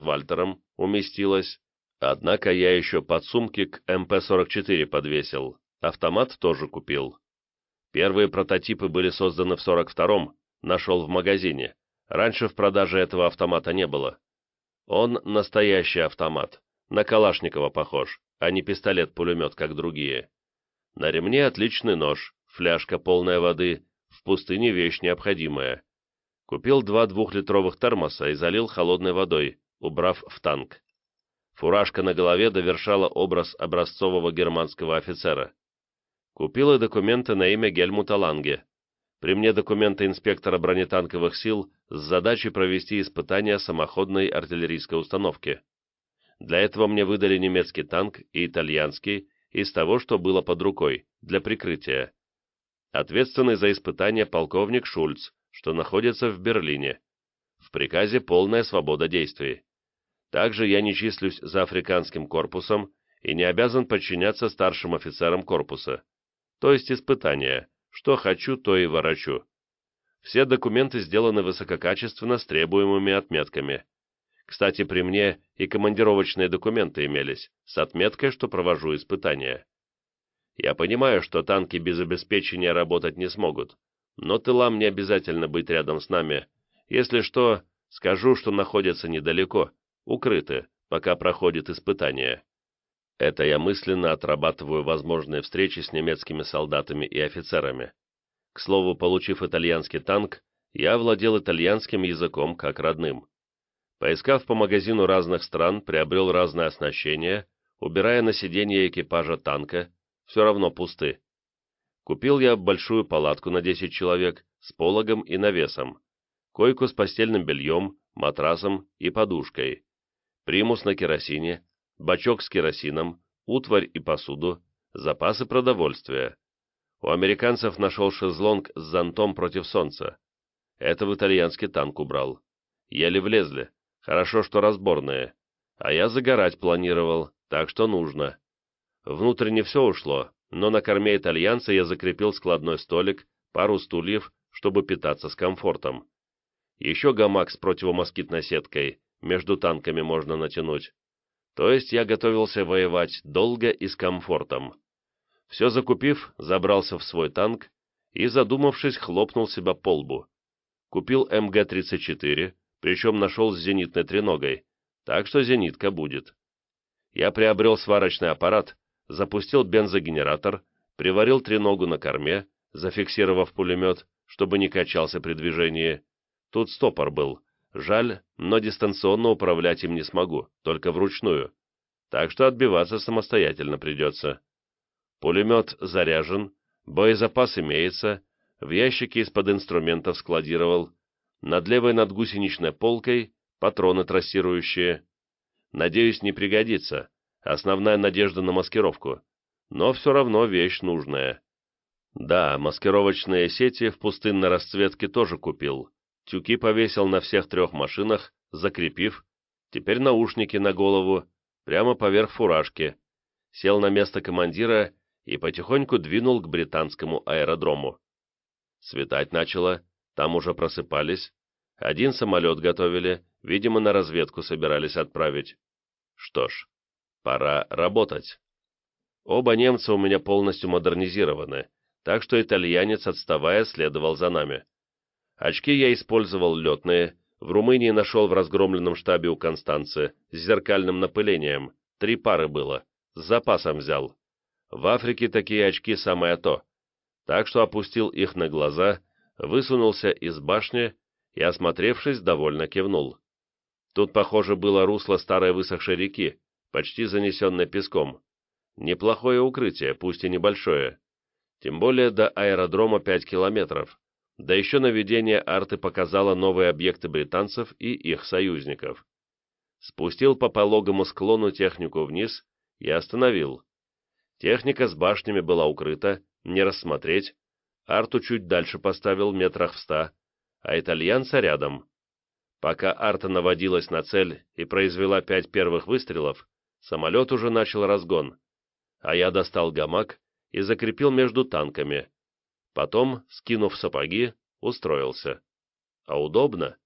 Вальтером уместилось, однако я еще подсумки к МП-44 подвесил, автомат тоже купил. Первые прототипы были созданы в 42-м, нашел в магазине. Раньше в продаже этого автомата не было. Он настоящий автомат, на Калашникова похож, а не пистолет-пулемет, как другие. На ремне отличный нож, фляжка полная воды, в пустыне вещь необходимая. Купил два двухлитровых термоса и залил холодной водой, убрав в танк. Фуражка на голове довершала образ образцового германского офицера. Купил и документы на имя Гельмута Ланге. При мне документы инспектора бронетанковых сил с задачей провести испытания самоходной артиллерийской установки. Для этого мне выдали немецкий танк и итальянский из того, что было под рукой, для прикрытия. Ответственный за испытание полковник Шульц, что находится в Берлине. В приказе полная свобода действий. Также я не числюсь за африканским корпусом и не обязан подчиняться старшим офицерам корпуса. То есть испытания. Что хочу, то и ворочу. Все документы сделаны высококачественно с требуемыми отметками. Кстати, при мне и командировочные документы имелись, с отметкой, что провожу испытания. Я понимаю, что танки без обеспечения работать не смогут, но тылам не обязательно быть рядом с нами. Если что, скажу, что находятся недалеко, укрыты, пока проходит испытание. Это я мысленно отрабатываю возможные встречи с немецкими солдатами и офицерами. К слову, получив итальянский танк, я владел итальянским языком как родным. Поискав по магазину разных стран, приобрел разное оснащение, убирая на сиденье экипажа танка, все равно пусты. Купил я большую палатку на 10 человек с пологом и навесом, койку с постельным бельем, матрасом и подушкой, примус на керосине, бачок с керосином, утварь и посуду, запасы продовольствия. У американцев нашел шезлонг с зонтом против солнца. Это в итальянский танк убрал. Еле влезли, хорошо, что разборные. А я загорать планировал, так что нужно. Внутрь не все ушло, но на корме итальянца я закрепил складной столик, пару стульев, чтобы питаться с комфортом. Еще гамак с противомоскитной сеткой, между танками можно натянуть. То есть я готовился воевать долго и с комфортом. Все закупив, забрался в свой танк и, задумавшись, хлопнул себя по лбу. Купил МГ-34, причем нашел с зенитной треногой, так что зенитка будет. Я приобрел сварочный аппарат, запустил бензогенератор, приварил треногу на корме, зафиксировав пулемет, чтобы не качался при движении. Тут стопор был, Жаль, но дистанционно управлять им не смогу, только вручную. Так что отбиваться самостоятельно придется. Пулемет заряжен, боезапас имеется, в ящике из-под инструментов складировал, над левой надгусеничной полкой патроны трассирующие. Надеюсь, не пригодится, основная надежда на маскировку, но все равно вещь нужная. Да, маскировочные сети в пустынной расцветке тоже купил, Тюки повесил на всех трех машинах, закрепив, теперь наушники на голову, прямо поверх фуражки, сел на место командира и потихоньку двинул к британскому аэродрому. Светать начало, там уже просыпались, один самолет готовили, видимо, на разведку собирались отправить. Что ж, пора работать. Оба немца у меня полностью модернизированы, так что итальянец, отставая, следовал за нами. Очки я использовал летные, в Румынии нашел в разгромленном штабе у Констанции, с зеркальным напылением, три пары было, с запасом взял. В Африке такие очки самое то. Так что опустил их на глаза, высунулся из башни и, осмотревшись, довольно кивнул. Тут, похоже, было русло старой высохшей реки, почти занесенной песком. Неплохое укрытие, пусть и небольшое. Тем более до аэродрома пять километров. Да еще наведение арты показало новые объекты британцев и их союзников. Спустил по пологому склону технику вниз и остановил. Техника с башнями была укрыта, не рассмотреть. Арту чуть дальше поставил метрах в ста, а итальянца рядом. Пока арта наводилась на цель и произвела пять первых выстрелов, самолет уже начал разгон, а я достал гамак и закрепил между танками, Потом, скинув сапоги, устроился. А удобно.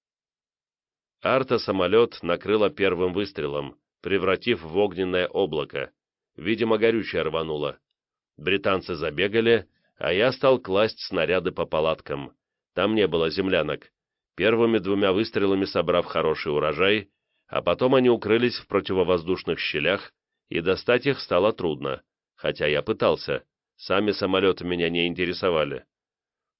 Арта-самолет накрыло первым выстрелом, превратив в огненное облако. Видимо, горючее рвануло. Британцы забегали, а я стал класть снаряды по палаткам. Там не было землянок. Первыми двумя выстрелами собрав хороший урожай, а потом они укрылись в противовоздушных щелях, и достать их стало трудно, хотя я пытался, сами самолеты меня не интересовали.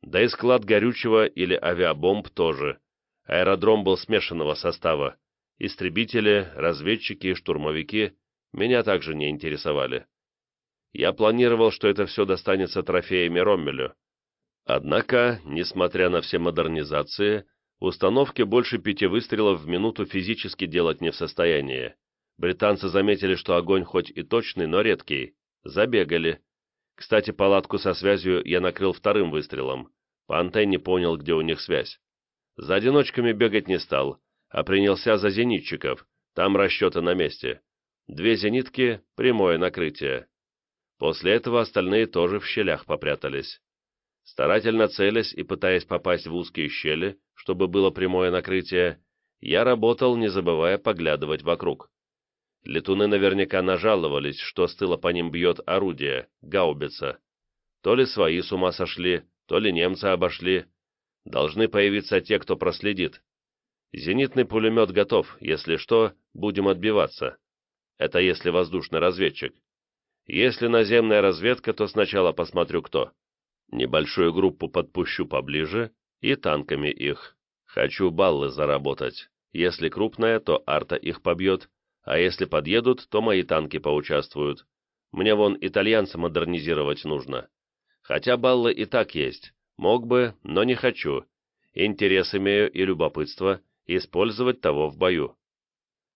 Да и склад горючего или авиабомб тоже. Аэродром был смешанного состава. Истребители, разведчики и штурмовики меня также не интересовали. Я планировал, что это все достанется трофеями Роммелю. Однако, несмотря на все модернизации, установки больше пяти выстрелов в минуту физически делать не в состоянии. Британцы заметили, что огонь хоть и точный, но редкий. Забегали. Кстати, палатку со связью я накрыл вторым выстрелом. По антенне понял, где у них связь. За одиночками бегать не стал, а принялся за зенитчиков, там расчеты на месте. Две зенитки — прямое накрытие. После этого остальные тоже в щелях попрятались. Старательно целясь и пытаясь попасть в узкие щели, чтобы было прямое накрытие, я работал, не забывая поглядывать вокруг. Летуны наверняка нажаловались, что с тыла по ним бьет орудие, гаубица. То ли свои с ума сошли, то ли немцы обошли. Должны появиться те, кто проследит. Зенитный пулемет готов, если что, будем отбиваться. Это если воздушный разведчик. Если наземная разведка, то сначала посмотрю кто. Небольшую группу подпущу поближе и танками их. Хочу баллы заработать. Если крупная, то арта их побьет, а если подъедут, то мои танки поучаствуют. Мне вон итальянца модернизировать нужно. Хотя баллы и так есть. Мог бы, но не хочу. Интерес имею и любопытство использовать того в бою.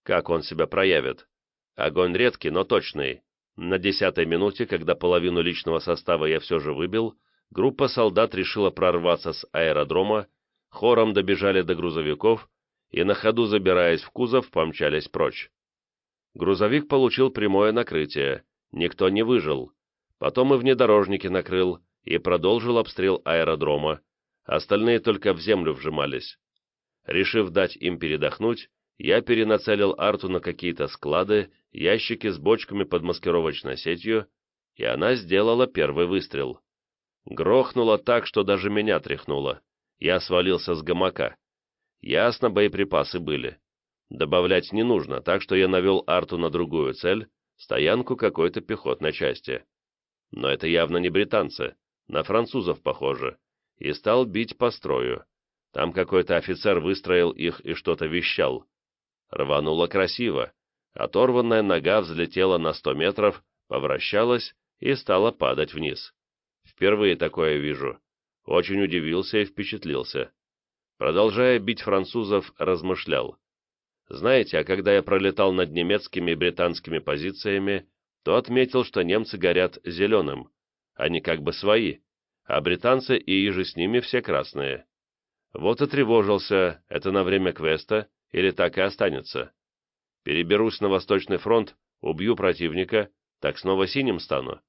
Как он себя проявит? Огонь редкий, но точный. На десятой минуте, когда половину личного состава я все же выбил, группа солдат решила прорваться с аэродрома, хором добежали до грузовиков и на ходу, забираясь в кузов, помчались прочь. Грузовик получил прямое накрытие, никто не выжил. Потом и внедорожники накрыл и продолжил обстрел аэродрома, остальные только в землю вжимались. Решив дать им передохнуть, я перенацелил арту на какие-то склады, ящики с бочками под маскировочной сетью, и она сделала первый выстрел. Грохнуло так, что даже меня тряхнуло. Я свалился с гамака. Ясно, боеприпасы были. Добавлять не нужно, так что я навел арту на другую цель, стоянку какой-то пехотной части. Но это явно не британцы, на французов похоже, и стал бить по строю. Там какой-то офицер выстроил их и что-то вещал. Рвануло красиво. Оторванная нога взлетела на сто метров, повращалась и стала падать вниз. Впервые такое вижу. Очень удивился и впечатлился. Продолжая бить французов, размышлял. Знаете, а когда я пролетал над немецкими и британскими позициями, то отметил, что немцы горят зеленым. Они как бы свои, а британцы и иже с ними все красные. Вот и тревожился, это на время квеста, или так и останется. Переберусь на Восточный фронт, убью противника, так снова синим стану.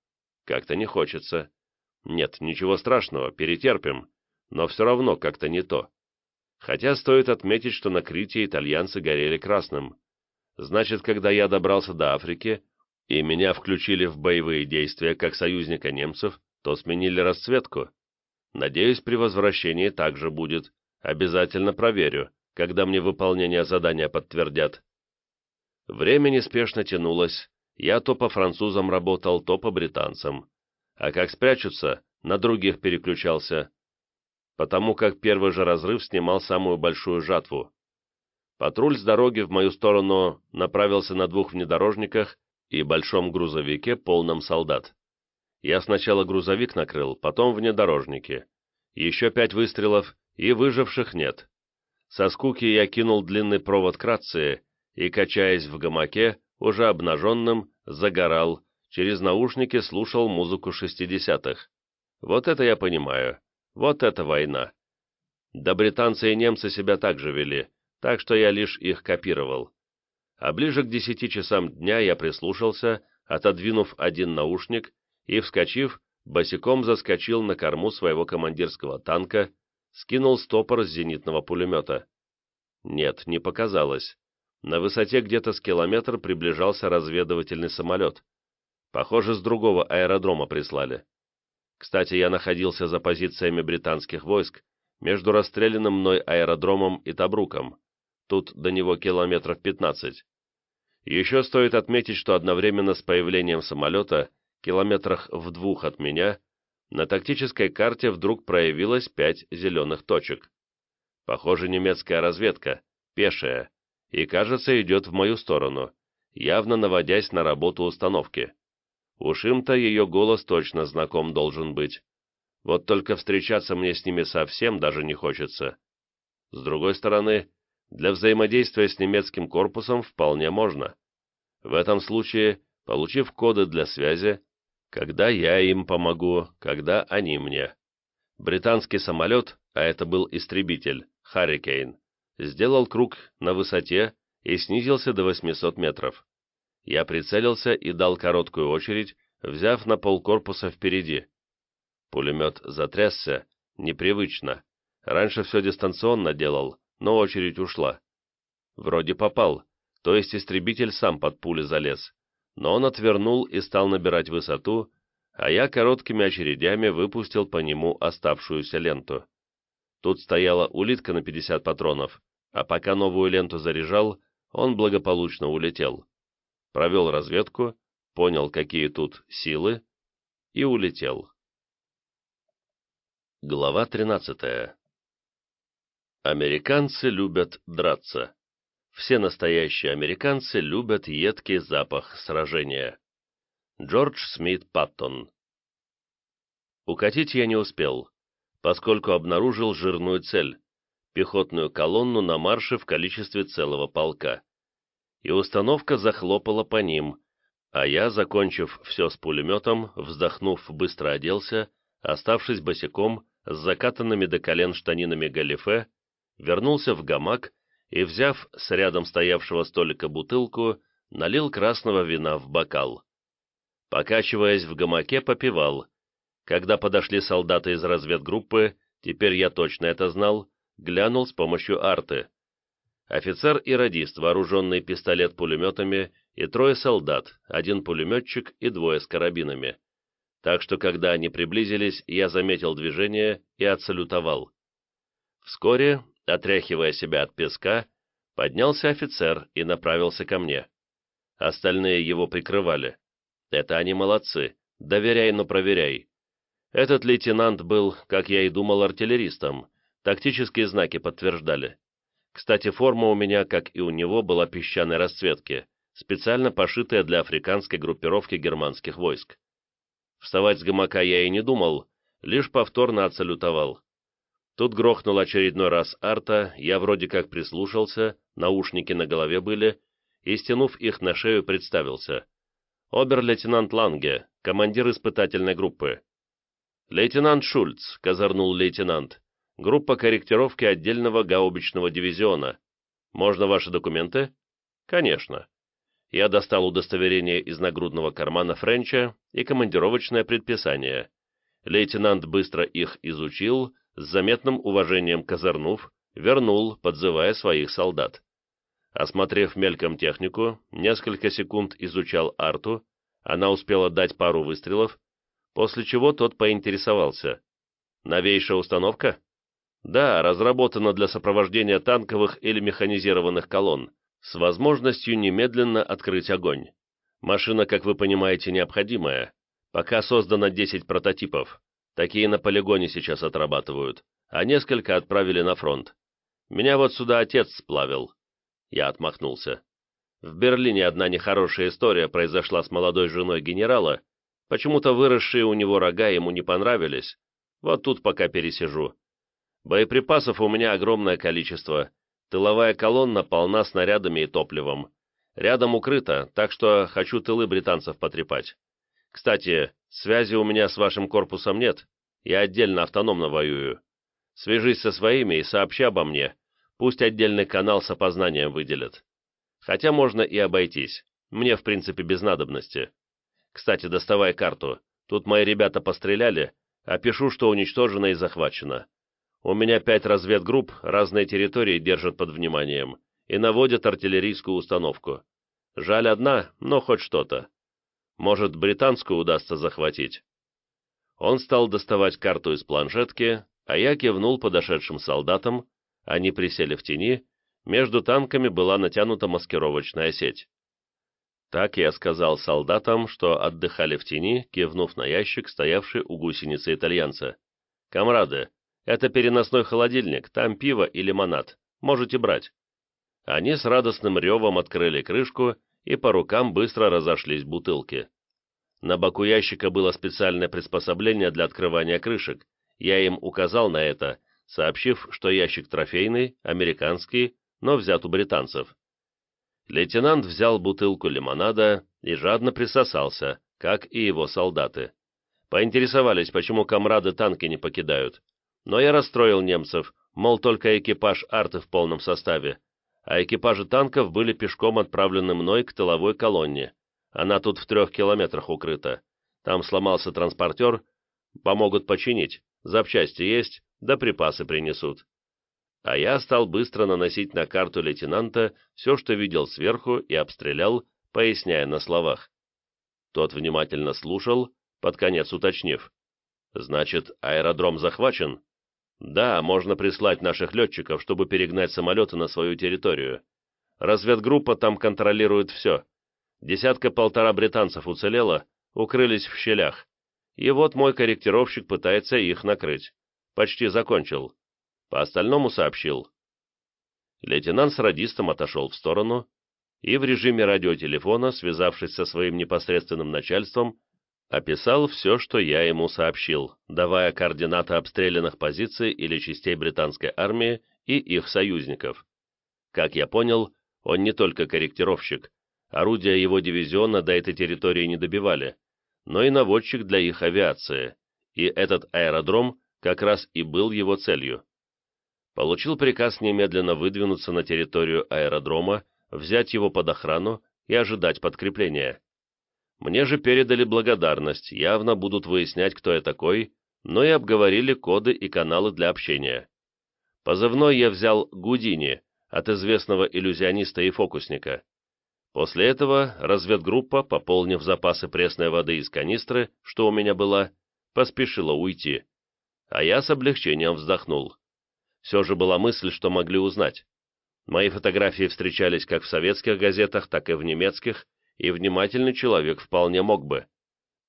Как-то не хочется. Нет, ничего страшного, перетерпим, но все равно как-то не то. Хотя стоит отметить, что на Крите итальянцы горели красным. Значит, когда я добрался до Африки, и меня включили в боевые действия как союзника немцев, то сменили расцветку. Надеюсь, при возвращении так же будет. Обязательно проверю, когда мне выполнение задания подтвердят. Время неспешно тянулось, я то по французам работал, то по британцам. А как спрячутся, на других переключался потому как первый же разрыв снимал самую большую жатву. Патруль с дороги в мою сторону направился на двух внедорожниках и большом грузовике, полном солдат. Я сначала грузовик накрыл, потом внедорожники. Еще пять выстрелов, и выживших нет. Со скуки я кинул длинный провод к рации и, качаясь в гамаке, уже обнаженным, загорал, через наушники слушал музыку шестидесятых. Вот это я понимаю. Вот это война! Да британцы и немцы себя так же вели, так что я лишь их копировал. А ближе к десяти часам дня я прислушался, отодвинув один наушник, и, вскочив, босиком заскочил на корму своего командирского танка, скинул стопор с зенитного пулемета. Нет, не показалось. На высоте где-то с километр приближался разведывательный самолет. Похоже, с другого аэродрома прислали. Кстати, я находился за позициями британских войск между расстрелянным мной аэродромом и Табруком. Тут до него километров 15. Еще стоит отметить, что одновременно с появлением самолета, километрах в двух от меня, на тактической карте вдруг проявилось пять зеленых точек. Похоже, немецкая разведка, пешая, и, кажется, идет в мою сторону, явно наводясь на работу установки. Уж им-то ее голос точно знаком должен быть. Вот только встречаться мне с ними совсем даже не хочется. С другой стороны, для взаимодействия с немецким корпусом вполне можно. В этом случае, получив коды для связи, когда я им помогу, когда они мне. Британский самолет, а это был истребитель, «Харрикейн», сделал круг на высоте и снизился до 800 метров. Я прицелился и дал короткую очередь, взяв на полкорпуса впереди. Пулемет затрясся, непривычно. Раньше все дистанционно делал, но очередь ушла. Вроде попал, то есть истребитель сам под пули залез, но он отвернул и стал набирать высоту, а я короткими очередями выпустил по нему оставшуюся ленту. Тут стояла улитка на 50 патронов, а пока новую ленту заряжал, он благополучно улетел. Провел разведку, понял, какие тут силы, и улетел. Глава 13. Американцы любят драться. Все настоящие американцы любят едкий запах сражения. Джордж Смит Паттон Укатить я не успел, поскольку обнаружил жирную цель пехотную колонну на марше в количестве целого полка. И установка захлопала по ним, а я, закончив все с пулеметом, вздохнув, быстро оделся, оставшись босиком, с закатанными до колен штанинами галифе, вернулся в гамак и, взяв с рядом стоявшего столика бутылку, налил красного вина в бокал. Покачиваясь в гамаке, попивал. Когда подошли солдаты из разведгруппы, теперь я точно это знал, глянул с помощью арты. Офицер и радист, вооруженный пистолет-пулеметами, и трое солдат, один пулеметчик и двое с карабинами. Так что, когда они приблизились, я заметил движение и отсалютовал. Вскоре, отряхивая себя от песка, поднялся офицер и направился ко мне. Остальные его прикрывали. Это они молодцы, доверяй, но проверяй. Этот лейтенант был, как я и думал, артиллеристом, Тактические знаки подтверждали. Кстати, форма у меня, как и у него, была песчаной расцветки, специально пошитая для африканской группировки германских войск. Вставать с гамака я и не думал, лишь повторно отсалютовал. Тут грохнул очередной раз арта, я вроде как прислушался, наушники на голове были, и, стянув их на шею, представился. Обер-лейтенант Ланге, командир испытательной группы. «Лейтенант Шульц», — козырнул лейтенант, Группа корректировки отдельного гаубичного дивизиона. Можно ваши документы? Конечно. Я достал удостоверение из нагрудного кармана Френча и командировочное предписание. Лейтенант быстро их изучил, с заметным уважением козырнув, вернул, подзывая своих солдат. Осмотрев мельком технику, несколько секунд изучал арту, она успела дать пару выстрелов, после чего тот поинтересовался. «Новейшая установка?» Да, разработана для сопровождения танковых или механизированных колонн, с возможностью немедленно открыть огонь. Машина, как вы понимаете, необходимая. Пока создано 10 прототипов. Такие на полигоне сейчас отрабатывают, а несколько отправили на фронт. Меня вот сюда отец сплавил. Я отмахнулся. В Берлине одна нехорошая история произошла с молодой женой генерала. Почему-то выросшие у него рога ему не понравились. Вот тут пока пересижу. Боеприпасов у меня огромное количество. Тыловая колонна полна снарядами и топливом. Рядом укрыто, так что хочу тылы британцев потрепать. Кстати, связи у меня с вашим корпусом нет. Я отдельно автономно воюю. Свяжись со своими и сообщи обо мне. Пусть отдельный канал с опознанием выделят. Хотя можно и обойтись. Мне, в принципе, без надобности. Кстати, доставай карту. Тут мои ребята постреляли, а пишу, что уничтожено и захвачено. У меня пять разведгрупп разные территории держат под вниманием и наводят артиллерийскую установку. Жаль одна, но хоть что-то. Может, британскую удастся захватить. Он стал доставать карту из планшетки, а я кивнул подошедшим солдатам, они присели в тени, между танками была натянута маскировочная сеть. Так я сказал солдатам, что отдыхали в тени, кивнув на ящик, стоявший у гусеницы итальянца. «Камрады, это переносной холодильник, там пиво и лимонад. Можете брать». Они с радостным ревом открыли крышку, и по рукам быстро разошлись бутылки. На боку ящика было специальное приспособление для открывания крышек. Я им указал на это, сообщив, что ящик трофейный, американский, но взят у британцев. Лейтенант взял бутылку лимонада и жадно присосался, как и его солдаты. Поинтересовались, почему комрады танки не покидают. Но я расстроил немцев, мол, только экипаж арты в полном составе, а экипажи танков были пешком отправлены мной к тыловой колонне. Она тут в трех километрах укрыта. Там сломался транспортер, помогут починить, запчасти есть, да припасы принесут. А я стал быстро наносить на карту лейтенанта все, что видел сверху, и обстрелял, поясняя на словах. Тот внимательно слушал, под конец уточнив. «Значит, аэродром захвачен?» «Да, можно прислать наших летчиков, чтобы перегнать самолеты на свою территорию. Разведгруппа там контролирует все. Десятка-полтора британцев уцелело, укрылись в щелях. И вот мой корректировщик пытается их накрыть. Почти закончил. По остальному сообщил. Лейтенант с радистом отошел в сторону и в режиме радиотелефона, связавшись со своим непосредственным начальством, описал все, что я ему сообщил, давая координаты обстрелянных позиций или частей британской армии и их союзников. Как я понял, он не только корректировщик, орудия его дивизиона до этой территории не добивали, но и наводчик для их авиации, и этот аэродром как раз и был его целью. Получил приказ немедленно выдвинуться на территорию аэродрома, взять его под охрану и ожидать подкрепления. Мне же передали благодарность, явно будут выяснять, кто я такой, но и обговорили коды и каналы для общения. Позывной я взял Гудини, от известного иллюзиониста и фокусника. После этого разведгруппа, пополнив запасы пресной воды из канистры, что у меня была, поспешила уйти. А я с облегчением вздохнул. Все же была мысль, что могли узнать. Мои фотографии встречались как в советских газетах, так и в немецких, и внимательный человек вполне мог бы.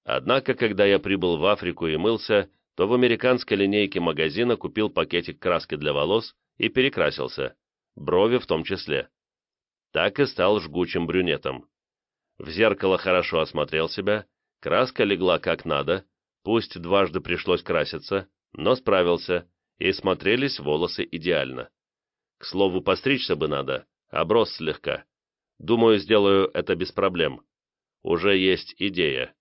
Однако, когда я прибыл в Африку и мылся, то в американской линейке магазина купил пакетик краски для волос и перекрасился, брови в том числе. Так и стал жгучим брюнетом. В зеркало хорошо осмотрел себя, краска легла как надо, пусть дважды пришлось краситься, но справился, и смотрелись волосы идеально. К слову, постричься бы надо, оброс слегка. Думаю, сделаю это без проблем. Уже есть идея.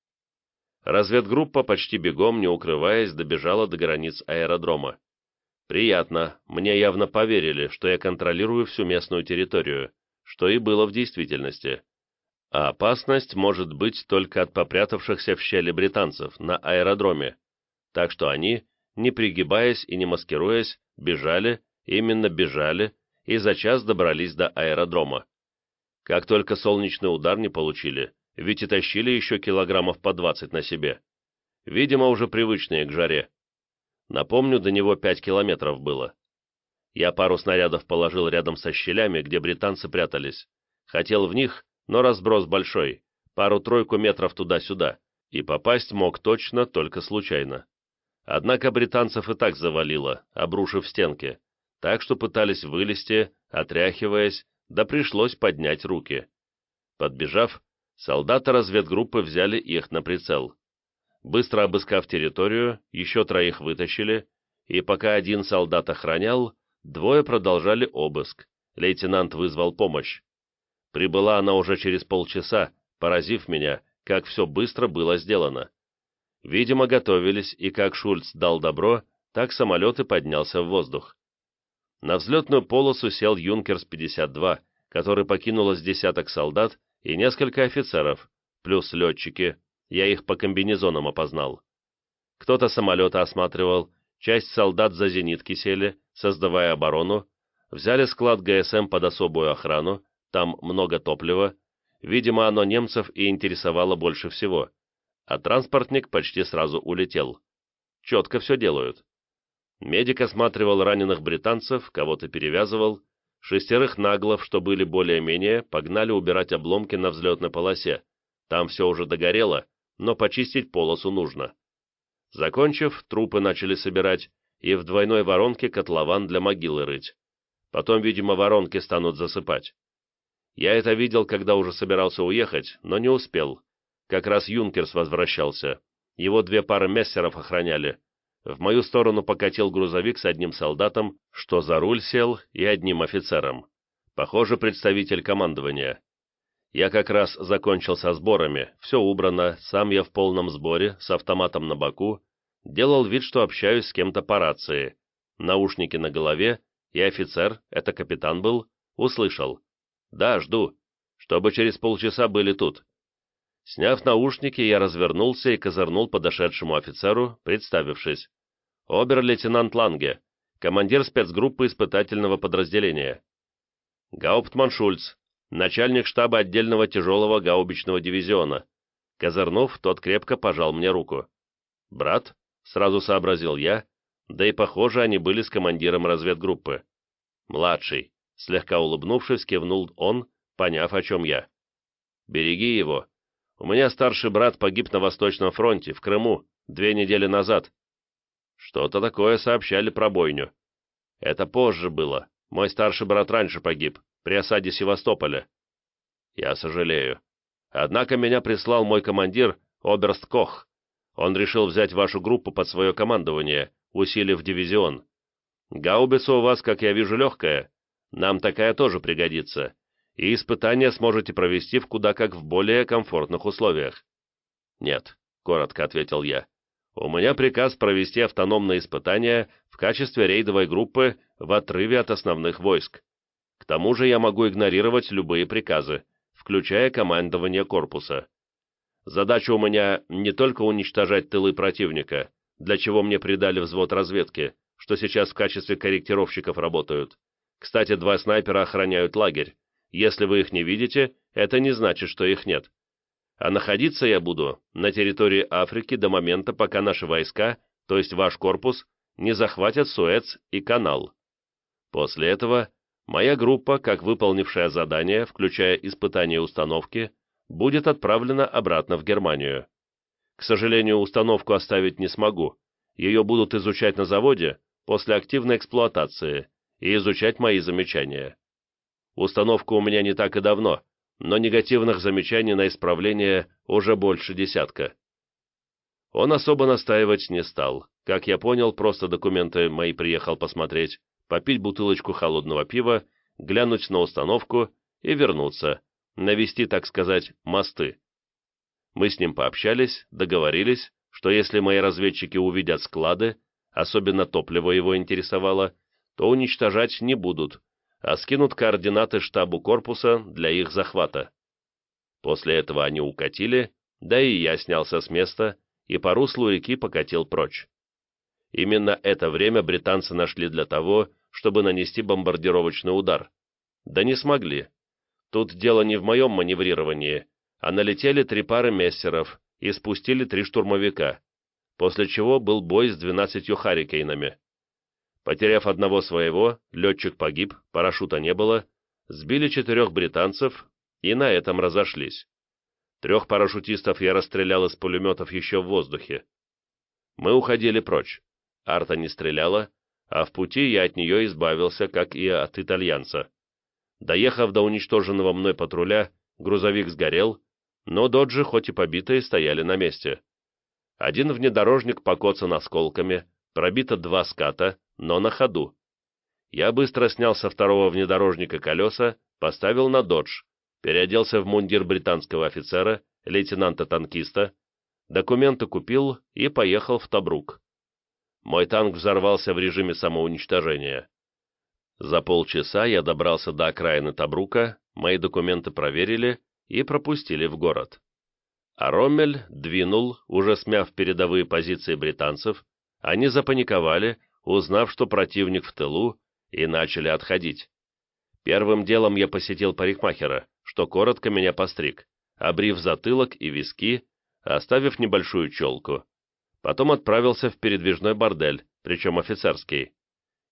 Разведгруппа почти бегом, не укрываясь, добежала до границ аэродрома. Приятно, мне явно поверили, что я контролирую всю местную территорию, что и было в действительности. А опасность может быть только от попрятавшихся в щели британцев на аэродроме, так что они, не пригибаясь и не маскируясь, бежали, именно бежали, и за час добрались до аэродрома. Как только солнечный удар не получили, ведь и тащили еще килограммов по 20 на себе. Видимо, уже привычные к жаре. Напомню, до него 5 километров было. Я пару снарядов положил рядом со щелями, где британцы прятались. Хотел в них, но разброс большой, пару-тройку метров туда-сюда, и попасть мог точно, только случайно. Однако британцев и так завалило, обрушив стенки, так что пытались вылезти, отряхиваясь, да пришлось поднять руки. Подбежав, солдаты разведгруппы взяли их на прицел. Быстро обыскав территорию, еще троих вытащили, и пока один солдат охранял, двое продолжали обыск, лейтенант вызвал помощь. Прибыла она уже через полчаса, поразив меня, как все быстро было сделано. Видимо, готовились, и как Шульц дал добро, так самолет и поднялся в воздух. На взлетную полосу сел «Юнкерс-52», который покинуло с десяток солдат и несколько офицеров, плюс летчики, я их по комбинезонам опознал. Кто-то самолета осматривал, часть солдат за зенитки сели, создавая оборону, взяли склад ГСМ под особую охрану, там много топлива, видимо, оно немцев и интересовало больше всего, а транспортник почти сразу улетел. Четко все делают. Медик осматривал раненых британцев, кого-то перевязывал, шестерых наглов, что были более-менее, погнали убирать обломки на взлетной полосе, там все уже догорело, но почистить полосу нужно. Закончив, трупы начали собирать и в двойной воронке котлован для могилы рыть. Потом, видимо, воронки станут засыпать. Я это видел, когда уже собирался уехать, но не успел. Как раз Юнкерс возвращался. Его две пары мессеров охраняли. В мою сторону покатил грузовик с одним солдатом, что за руль сел, и одним офицером. Похоже, представитель командования. Я как раз закончил со сборами, все убрано, сам я в полном сборе, с автоматом на боку, делал вид, что общаюсь с кем-то по рации. Наушники на голове, и офицер, это капитан был, услышал. «Да, жду. Чтобы через полчаса были тут». Сняв наушники, я развернулся и козырнул подошедшему офицеру, представившись. «Обер-лейтенант Ланге, командир спецгруппы испытательного подразделения». «Гауптман Шульц, начальник штаба отдельного тяжелого гаубичного дивизиона. Козырнув, тот крепко пожал мне руку. «Брат?» — сразу сообразил я, да и, похоже, они были с командиром разведгруппы. «Младший», — слегка улыбнувшись, кивнул он, поняв, о чем я. «Береги его. У меня старший брат погиб на Восточном фронте, в Крыму, две недели назад». «Что-то такое сообщали про бойню». «Это позже было. Мой старший брат раньше погиб при осаде Севастополя. Я сожалею. Однако меня прислал мой командир, Оберст Кох. Он решил взять вашу группу под свое командование, усилив дивизион. Гаубица у вас, как я вижу, легкая. Нам такая тоже пригодится. И испытания сможете провести в куда как в более комфортных условиях. Нет, коротко ответил я. У меня приказ провести автономные испытания в качестве рейдовой группы в отрыве от основных войск. К тому же я могу игнорировать любые приказы, включая командование корпуса. Задача у меня не только уничтожать тылы противника, для чего мне придали взвод разведки, что сейчас в качестве корректировщиков работают. Кстати, два снайпера охраняют лагерь. Если вы их не видите, это не значит, что их нет. А находиться я буду на территории Африки до момента, пока наши войска, то есть ваш корпус, не захватят Суэц и канал. После этого Моя группа, как выполнившая задание, включая испытание установки, будет отправлена обратно в Германию. К сожалению, установку оставить не смогу. Ее будут изучать на заводе после активной эксплуатации и изучать мои замечания. Установка у меня не так и давно, но негативных замечаний на исправление уже больше десятка. Он особо настаивать не стал. Как я понял, просто документы мои приехал посмотреть, попить бутылочку холодного пива, глянуть на установку и вернуться, навести, так сказать, мосты. Мы с ним пообщались, договорились, что если мои разведчики увидят склады, особенно топливо его интересовало, то уничтожать не будут, а скинут координаты штабу корпуса для их захвата. После этого они укатили, да и я снялся с места и по руслу реки покатил прочь. Именно это время британцы нашли для того, чтобы нанести бомбардировочный удар. Да не смогли. Тут дело не в моем маневрировании, а налетели три пары мессеров и спустили три штурмовика, после чего был бой с двенадцатью харикейнами. Потеряв одного своего, летчик погиб, парашюта не было, сбили четырех британцев и на этом разошлись. Трех парашютистов я расстрелял из пулеметов еще в воздухе. Мы уходили прочь. Арта не стреляла, а в пути я от нее избавился, как и от итальянца. Доехав до уничтоженного мной патруля, грузовик сгорел, но доджи, хоть и побитые, стояли на месте. Один внедорожник покоцан осколками, пробито два ската, но на ходу. Я быстро снял со второго внедорожника колеса, поставил на додж, переоделся в мундир британского офицера, лейтенанта-танкиста, документы купил и поехал в Табрук. Мой танк взорвался в режиме самоуничтожения. За полчаса я добрался до окраины Табрука, мои документы проверили и пропустили в город. А Роммель двинул, уже смяв передовые позиции британцев, Они запаниковали, узнав, что противник в тылу, и начали отходить. Первым делом я посетил парикмахера, что коротко меня постриг, обрив затылок и виски, оставив небольшую челку. Потом отправился в передвижной бордель, причем офицерский.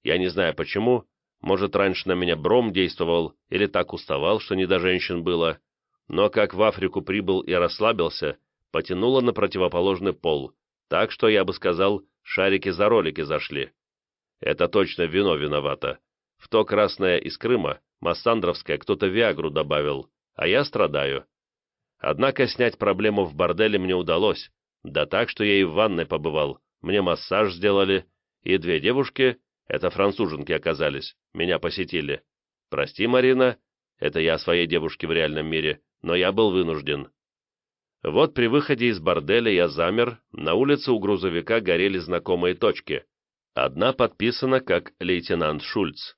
Я не знаю почему, может, раньше на меня бром действовал или так уставал, что не до женщин было, но как в Африку прибыл и расслабился, потянуло на противоположный пол, так что, я бы сказал, шарики за ролики зашли. Это точно вино виновато. В то красное из Крыма, Массандровское, кто-то Виагру добавил, а я страдаю. Однако снять проблему в борделе мне удалось, да так, что я и в ванной побывал, мне массаж сделали, и две девушки, это француженки оказались, меня посетили. Прости, Марина, это я о своей девушке в реальном мире, но я был вынужден. Вот при выходе из борделя я замер, на улице у грузовика горели знакомые точки. Одна подписана как лейтенант Шульц.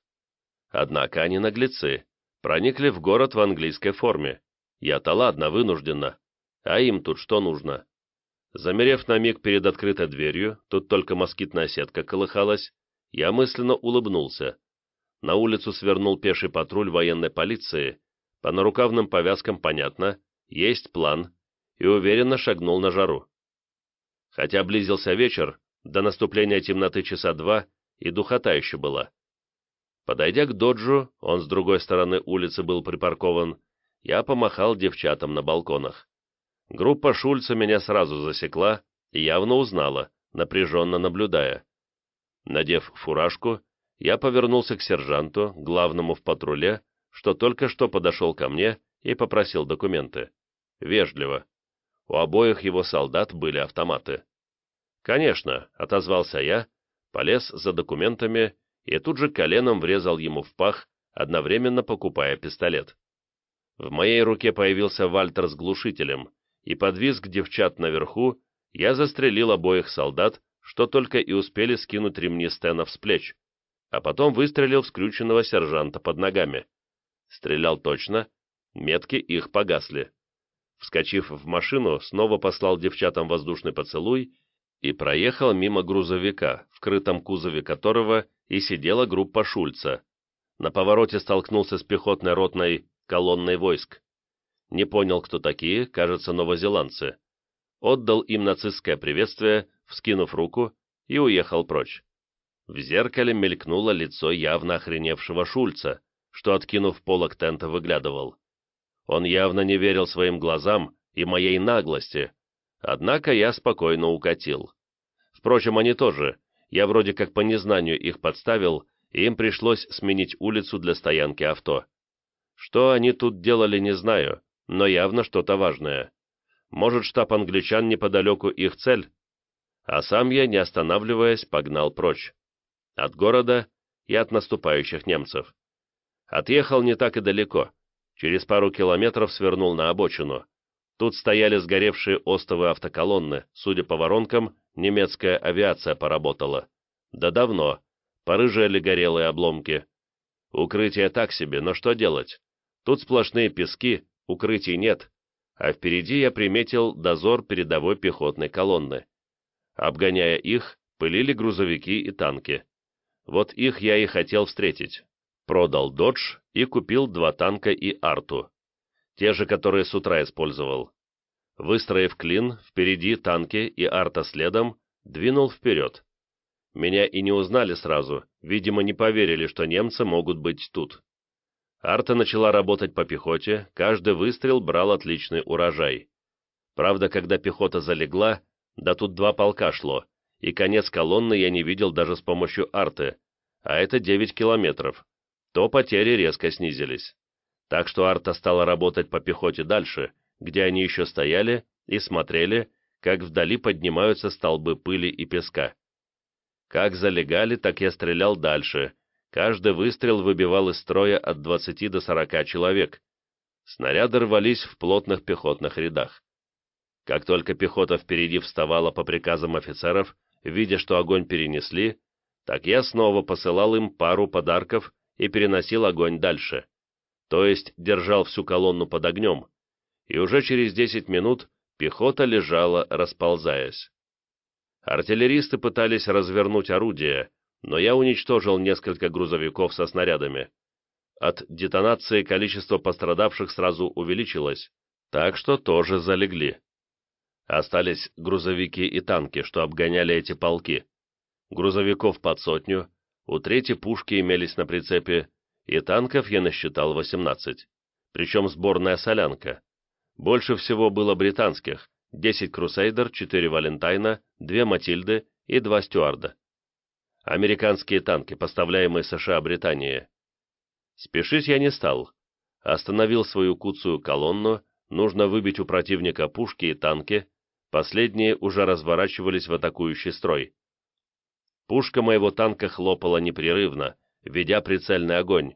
Однако они наглецы, проникли в город в английской форме. Я-то ладно, вынужденно. А им тут что нужно? Замерев на миг перед открытой дверью, тут только москитная сетка колыхалась, я мысленно улыбнулся. На улицу свернул пеший патруль военной полиции, по нарукавным повязкам понятно, есть план, и уверенно шагнул на жару. Хотя близился вечер, до наступления темноты часа два, и духота еще была. Подойдя к доджу, он с другой стороны улицы был припаркован, я помахал девчатам на балконах. Группа Шульца меня сразу засекла и явно узнала, напряженно наблюдая. Надев фуражку, я повернулся к сержанту, главному в патруле, что только что подошел ко мне и попросил документы. Вежливо. У обоих его солдат были автоматы. «Конечно», — отозвался я, полез за документами и тут же коленом врезал ему в пах, одновременно покупая пистолет. В моей руке появился Вальтер с глушителем, и под визг девчат наверху я застрелил обоих солдат, что только и успели скинуть ремни стенов с плеч, а потом выстрелил в скрюченного сержанта под ногами. Стрелял точно, метки их погасли. Вскочив в машину, снова послал девчатам воздушный поцелуй и проехал мимо грузовика, в крытом кузове которого и сидела группа Шульца. На повороте столкнулся с пехотной ротной колонной войск. Не понял, кто такие, кажется, новозеландцы. Отдал им нацистское приветствие, вскинув руку, и уехал прочь. В зеркале мелькнуло лицо явно охреневшего Шульца, что, откинув полок тента, выглядывал. Он явно не верил своим глазам и моей наглости, однако я спокойно укатил. Впрочем, они тоже, я вроде как по незнанию их подставил, и им пришлось сменить улицу для стоянки авто. Что они тут делали, не знаю, но явно что-то важное. Может, штаб англичан неподалеку их цель? А сам я, не останавливаясь, погнал прочь. От города и от наступающих немцев. Отъехал не так и далеко. Через пару километров свернул на обочину. Тут стояли сгоревшие остовы автоколонны, судя по воронкам, немецкая авиация поработала. Да давно. Порыжали горелые обломки. Укрытие так себе, но что делать? Тут сплошные пески, укрытий нет, а впереди я приметил дозор передовой пехотной колонны. Обгоняя их, пылили грузовики и танки. Вот их я и хотел встретить. Продал «Додж» и купил два танка и «Арту». Те же, которые с утра использовал. Выстроив клин, впереди танки и «Арта» следом, двинул вперед. Меня и не узнали сразу, видимо, не поверили, что немцы могут быть тут. Арта начала работать по пехоте, каждый выстрел брал отличный урожай. Правда, когда пехота залегла, да тут два полка шло, и конец колонны я не видел даже с помощью арты, а это 9 километров, то потери резко снизились. Так что арта стала работать по пехоте дальше, где они еще стояли и смотрели, как вдали поднимаются столбы пыли и песка. Как залегали, так я стрелял дальше, Каждый выстрел выбивал из строя от 20 до 40 человек. Снаряды рвались в плотных пехотных рядах. Как только пехота впереди вставала по приказам офицеров, видя, что огонь перенесли, так я снова посылал им пару подарков и переносил огонь дальше. То есть держал всю колонну под огнем, и уже через 10 минут пехота лежала, расползаясь. Артиллеристы пытались развернуть орудия, но я уничтожил несколько грузовиков со снарядами. От детонации количество пострадавших сразу увеличилось, так что тоже залегли. Остались грузовики и танки, что обгоняли эти полки. Грузовиков под сотню, у третьей пушки имелись на прицепе, и танков я насчитал 18, причем сборная солянка. Больше всего было британских, 10 Крусейдер, 4 Валентайна, 2 Матильды и 2 Стюарда. Американские танки, поставляемые США Британии. Спешить я не стал. Остановил свою куцую колонну, нужно выбить у противника пушки и танки, последние уже разворачивались в атакующий строй. Пушка моего танка хлопала непрерывно, ведя прицельный огонь.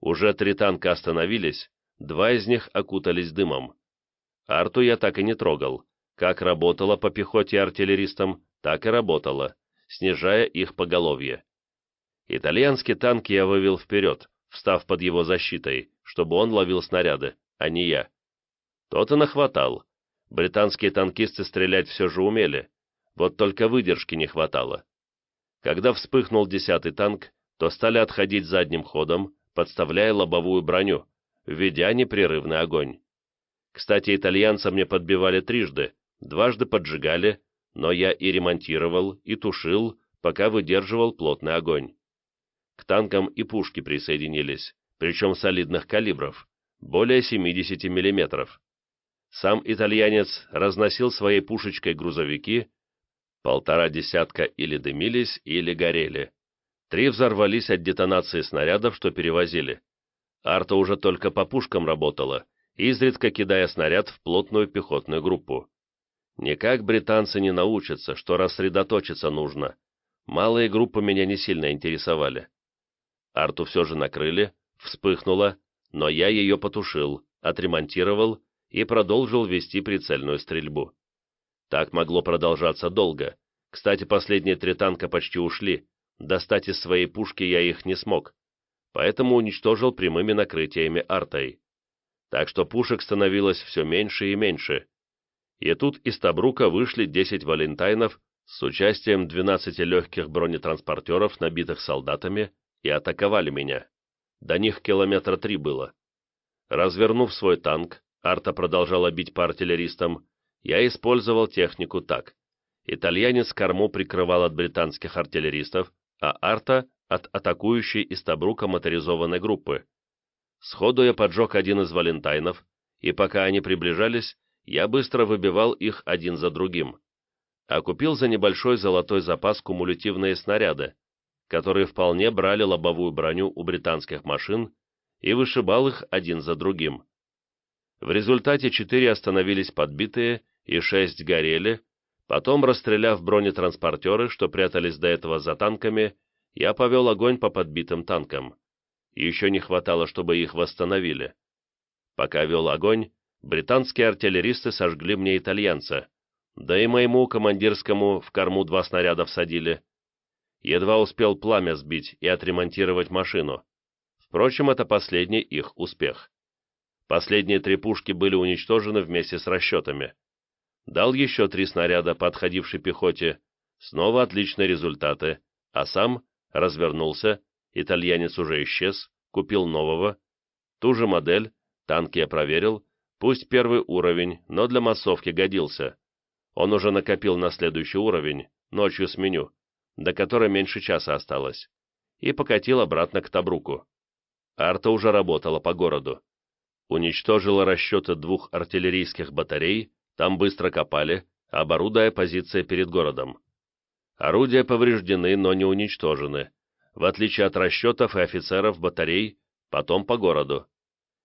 Уже три танка остановились, два из них окутались дымом. Арту я так и не трогал. Как работала по пехоте артиллеристам, так и работала, снижая их поголовье. Итальянский танк я вывел вперед, встав под его защитой, чтобы он ловил снаряды, а не я. Тот и нахватал. Британские танкисты стрелять все же умели, вот только выдержки не хватало. Когда вспыхнул десятый танк, то стали отходить задним ходом, подставляя лобовую броню, ведя непрерывный огонь. Кстати, итальянца мне подбивали трижды, дважды поджигали, но я и ремонтировал, и тушил, пока выдерживал плотный огонь. К танкам и пушки присоединились, причем солидных калибров, более 70 мм. Сам итальянец разносил своей пушечкой грузовики, полтора десятка или дымились, или горели. Три взорвались от детонации снарядов, что перевозили. Арта уже только по пушкам работала, изредка кидая снаряд в плотную пехотную группу. Никак британцы не научатся, что рассредоточиться нужно. Малые группы меня не сильно интересовали. Арту все же накрыли, вспыхнула, но я ее потушил, отремонтировал и продолжил вести прицельную стрельбу. Так могло продолжаться долго. Кстати, последние три танка почти ушли, достать из своей пушки я их не смог, поэтому уничтожил прямыми накрытиями артой. Так что пушек становилось все меньше и меньше. И тут из Табрука вышли 10 валентайнов с участием 12 легких бронетранспортеров, набитых солдатами, и атаковали меня. До них километра три было. Развернув свой танк, Арта продолжала бить по артиллеристам, я использовал технику так. Итальянец корму прикрывал от британских артиллеристов, а Арта — от атакующей из Табрука моторизованной группы. Сходу я поджег один из валентайнов, и пока они приближались, я быстро выбивал их один за другим. А купил за небольшой золотой запас кумулятивные снаряды, которые вполне брали лобовую броню у британских машин и вышибал их один за другим. В результате четыре остановились подбитые и шесть горели, потом, расстреляв бронетранспортеры, что прятались до этого за танками, я повел огонь по подбитым танкам. Еще не хватало, чтобы их восстановили. Пока вел огонь, британские артиллеристы сожгли мне итальянца, да и моему командирскому в корму два снаряда всадили, едва успел пламя сбить и отремонтировать машину. Впрочем, это последний их успех. Последние три пушки были уничтожены вместе с расчетами. Дал еще три снаряда по отходившей пехоте, снова отличные результаты, а сам развернулся, итальянец уже исчез, купил нового, ту же модель, танки я проверил, пусть первый уровень, но для массовки годился. Он уже накопил на следующий уровень, ночью сменю до которой меньше часа осталось, и покатил обратно к Табруку. Арта уже работала по городу. Уничтожила расчеты двух артиллерийских батарей, там быстро копали, оборудуя позиции перед городом. Орудия повреждены, но не уничтожены, в отличие от расчетов и офицеров батарей, потом по городу.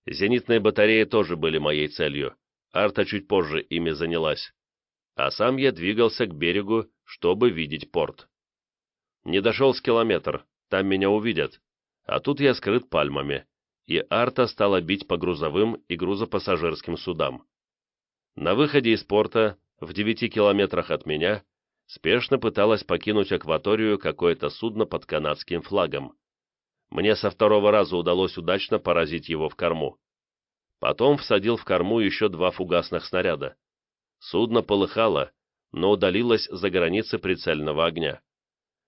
Зенитные батареи тоже были моей целью, Арта чуть позже ими занялась. А сам я двигался к берегу, чтобы видеть порт. Не дошел с километр, там меня увидят. А тут я скрыт пальмами, и арта стала бить по грузовым и грузопассажирским судам. На выходе из порта, в девяти километрах от меня, спешно пыталась покинуть акваторию какое-то судно под канадским флагом. Мне со второго раза удалось удачно поразить его в корму. Потом всадил в корму еще два фугасных снаряда. Судно полыхало, но удалилась за границы прицельного огня.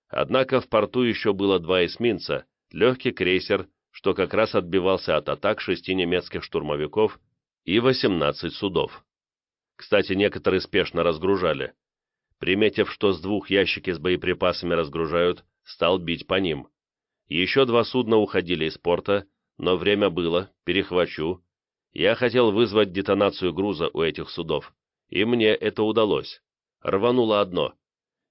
Однако в порту еще было два эсминца, легкий крейсер, что как раз отбивался от атак шести немецких штурмовиков и 18 судов. Кстати, некоторые спешно разгружали. Приметив, что с двух ящики с боеприпасами разгружают, стал бить по ним. Еще два судна уходили из порта, но время было, перехвачу. Я хотел вызвать детонацию груза у этих судов, и мне это удалось. Рвануло одно.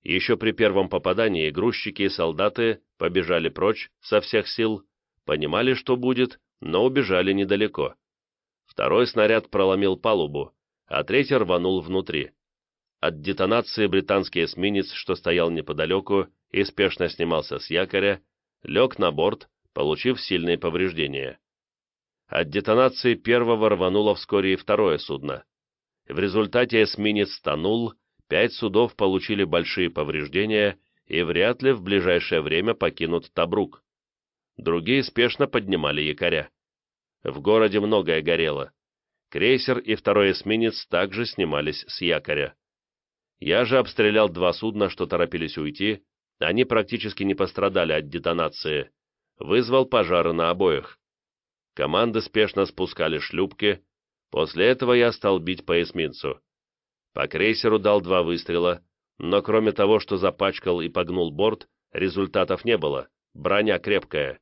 Еще при первом попадании грузчики и солдаты побежали прочь со всех сил, понимали, что будет, но убежали недалеко. Второй снаряд проломил палубу, а третий рванул внутри. От детонации британский эсминец, что стоял неподалеку и спешно снимался с якоря, лег на борт, получив сильные повреждения. От детонации первого рвануло вскоре и второе судно. В результате эсминец тонул, пять судов получили большие повреждения и вряд ли в ближайшее время покинут Табрук. Другие спешно поднимали якоря. В городе многое горело. Крейсер и второй эсминец также снимались с якоря. Я же обстрелял два судна, что торопились уйти, они практически не пострадали от детонации. Вызвал пожары на обоих. Команды спешно спускали шлюпки. После этого я стал бить по эсминцу. По крейсеру дал два выстрела, но кроме того, что запачкал и погнул борт, результатов не было, броня крепкая.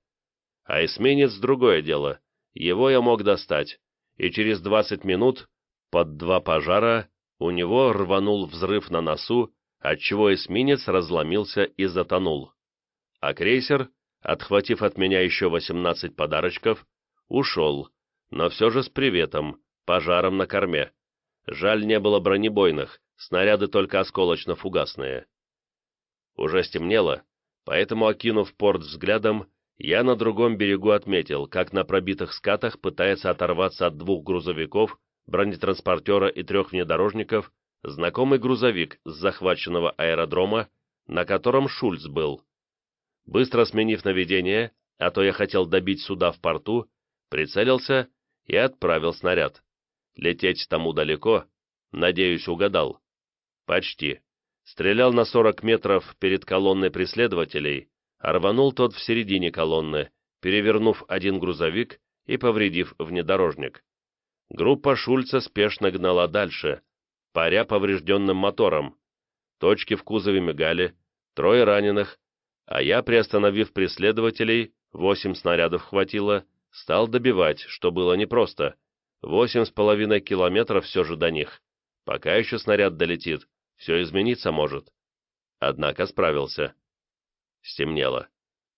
А эсминец — другое дело, его я мог достать, и через 20 минут, под два пожара, у него рванул взрыв на носу, отчего эсминец разломился и затонул. А крейсер, отхватив от меня еще 18 подарочков, ушел, но все же с приветом, пожаром на корме. Жаль, не было бронебойных, снаряды только осколочно-фугасные. Уже стемнело, поэтому, окинув порт взглядом, я на другом берегу отметил, как на пробитых скатах пытается оторваться от двух грузовиков, бронетранспортера и трех внедорожников знакомый грузовик с захваченного аэродрома, на котором Шульц был. Быстро сменив наведение, а то я хотел добить суда в порту, прицелился и отправил снаряд. Лететь тому далеко, надеюсь, угадал. Почти. Стрелял на 40 метров перед колонной преследователей, а рванул тот в середине колонны, перевернув один грузовик и повредив внедорожник. Группа Шульца спешно гнала дальше, паря поврежденным мотором. Точки в кузове мигали, трое раненых, а я, приостановив преследователей, восемь снарядов хватило, стал добивать, что было непросто. Восемь с половиной километров все же до них. Пока еще снаряд долетит, все измениться может. Однако справился. Стемнело.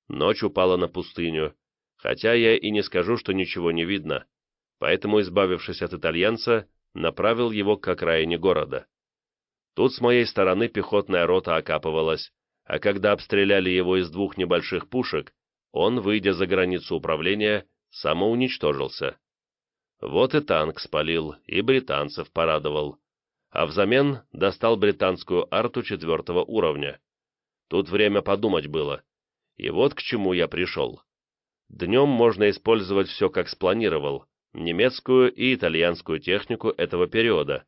Ночь упала на пустыню, хотя я и не скажу, что ничего не видно. Поэтому, избавившись от итальянца, направил его к окраине города. Тут с моей стороны пехотная рота окапывалась, а когда обстреляли его из двух небольших пушек, он, выйдя за границу управления, самоуничтожился. Вот и танк спалил, и британцев порадовал. А взамен достал британскую арту четвертого уровня. Тут время подумать было. И вот к чему я пришел. Днем можно использовать все, как спланировал, немецкую и итальянскую технику этого периода.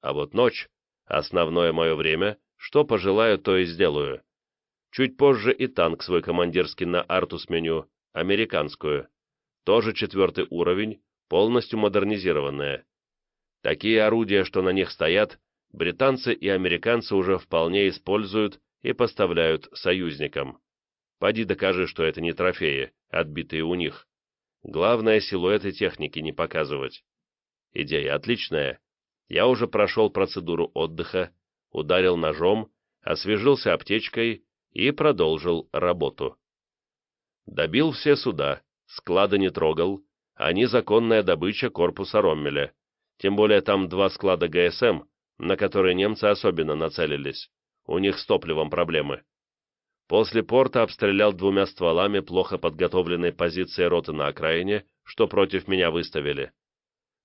А вот ночь, основное мое время, что пожелаю, то и сделаю. Чуть позже и танк свой командирский на арту сменю, американскую. Тоже четвертый уровень, полностью модернизированная. Такие орудия, что на них стоят, британцы и американцы уже вполне используют и поставляют союзникам. Поди докажи, что это не трофеи, отбитые у них. Главное, силуэты техники не показывать. Идея отличная. Я уже прошел процедуру отдыха, ударил ножом, освежился аптечкой и продолжил работу. Добил все суда, склады не трогал, они законная добыча корпуса Роммеля. Тем более там два склада ГСМ, на которые немцы особенно нацелились. У них с топливом проблемы. После порта обстрелял двумя стволами плохо подготовленной позиции роты на окраине, что против меня выставили.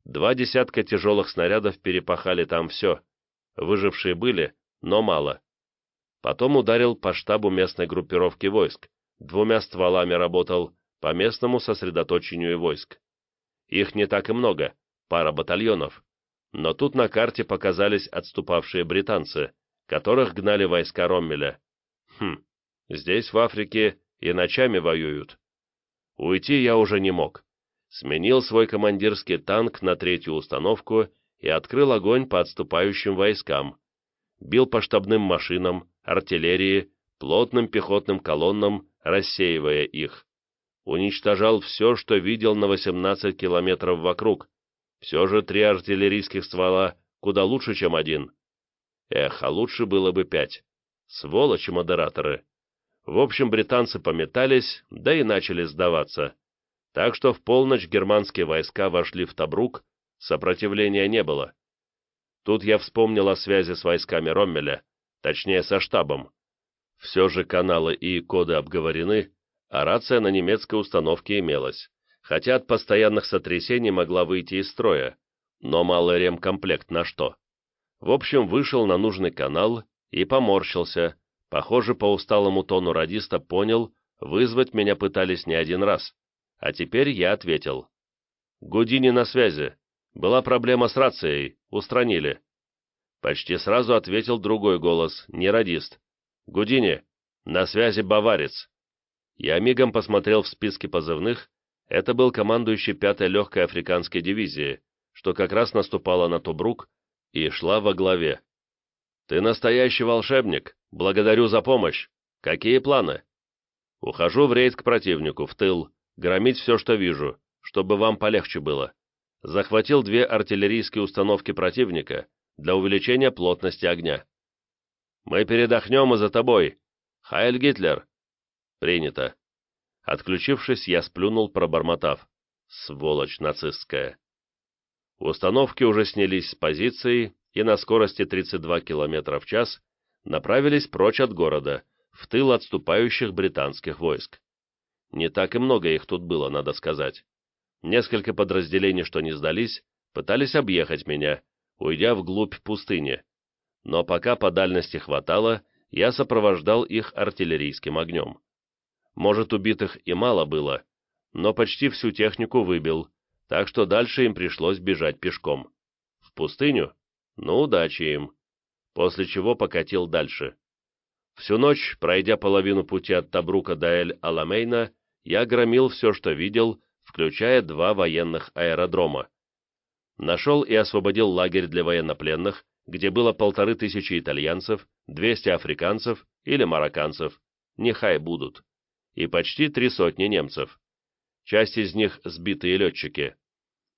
Два десятка тяжелых снарядов перепахали там все. Выжившие были, но мало. Потом ударил по штабу местной группировки войск. Двумя стволами работал по местному сосредоточению войск. Их не так и много, пара батальонов. Но тут на карте показались отступавшие британцы, которых гнали войска Роммеля. Хм, здесь, в Африке, и ночами воюют. Уйти я уже не мог. Сменил свой командирский танк на третью установку и открыл огонь по отступающим войскам. Бил по штабным машинам, артиллерии, плотным пехотным колоннам, рассеивая их. Уничтожал все, что видел на 18 километров вокруг. Все же три артиллерийских ствола куда лучше, чем один. Эх, а лучше было бы пять. Сволочи модераторы. В общем, британцы пометались, да и начали сдаваться. Так что в полночь германские войска вошли в Табрук, сопротивления не было. Тут я вспомнил о связи с войсками Роммеля, точнее со штабом. Все же каналы и коды обговорены, а рация на немецкой установке имелась, хотя от постоянных сотрясений могла выйти из строя, но малый ремкомплект на что? В общем, вышел на нужный канал и поморщился, похоже, по усталому тону радиста понял, вызвать меня пытались не один раз, а теперь я ответил. «Гудини на связи. Была проблема с рацией. Устранили». Почти сразу ответил другой голос, не радист. «Гудини, на связи баварец». Я мигом посмотрел в списке позывных. Это был командующий пятой легкой африканской дивизии, что как раз наступала на Тубрук и шла во главе. «Ты настоящий волшебник. Благодарю за помощь. Какие планы?» «Ухожу в рейд к противнику, в тыл громить все, что вижу, чтобы вам полегче было. Захватил две артиллерийские установки противника для увеличения плотности огня. Мы передохнем и за тобой. Хайль Гитлер. Принято. Отключившись, я сплюнул, пробормотав. Сволочь нацистская. Установки уже снялись с позиции и на скорости 32 км в час направились прочь от города, в тыл отступающих британских войск. Не так и много их тут было, надо сказать. Несколько подразделений, что не сдались, пытались объехать меня, уйдя вглубь пустыни. Но пока по дальности хватало, я сопровождал их артиллерийским огнем. Может, убитых и мало было, но почти всю технику выбил, так что дальше им пришлось бежать пешком. В пустыню? Ну, удачи им. После чего покатил дальше. Всю ночь, пройдя половину пути от Табрука до Эль-Аламейна, я громил все, что видел, включая два военных аэродрома. Нашел и освободил лагерь для военнопленных, где было полторы тысячи итальянцев, 200 африканцев или марокканцев, нехай будут, и почти три сотни немцев. Часть из них сбитые летчики.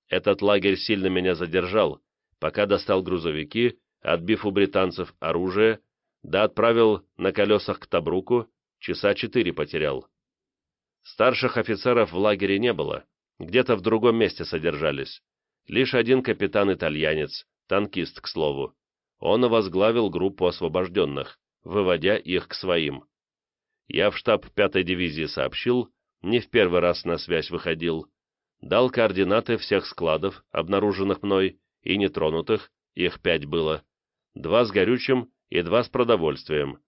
Этот лагерь сильно меня задержал, пока достал грузовики, отбив у британцев оружие, да отправил на колесах к Табруку, часа четыре потерял. Старших офицеров в лагере не было, где-то в другом месте содержались. Лишь один капитан-итальянец, танкист, к слову. Он возглавил группу освобожденных, выводя их к своим. Я в штаб пятой дивизии сообщил, не в первый раз на связь выходил, дал координаты всех складов, обнаруженных мной, и нетронутых, их пять было, два с горючим и два с продовольствием,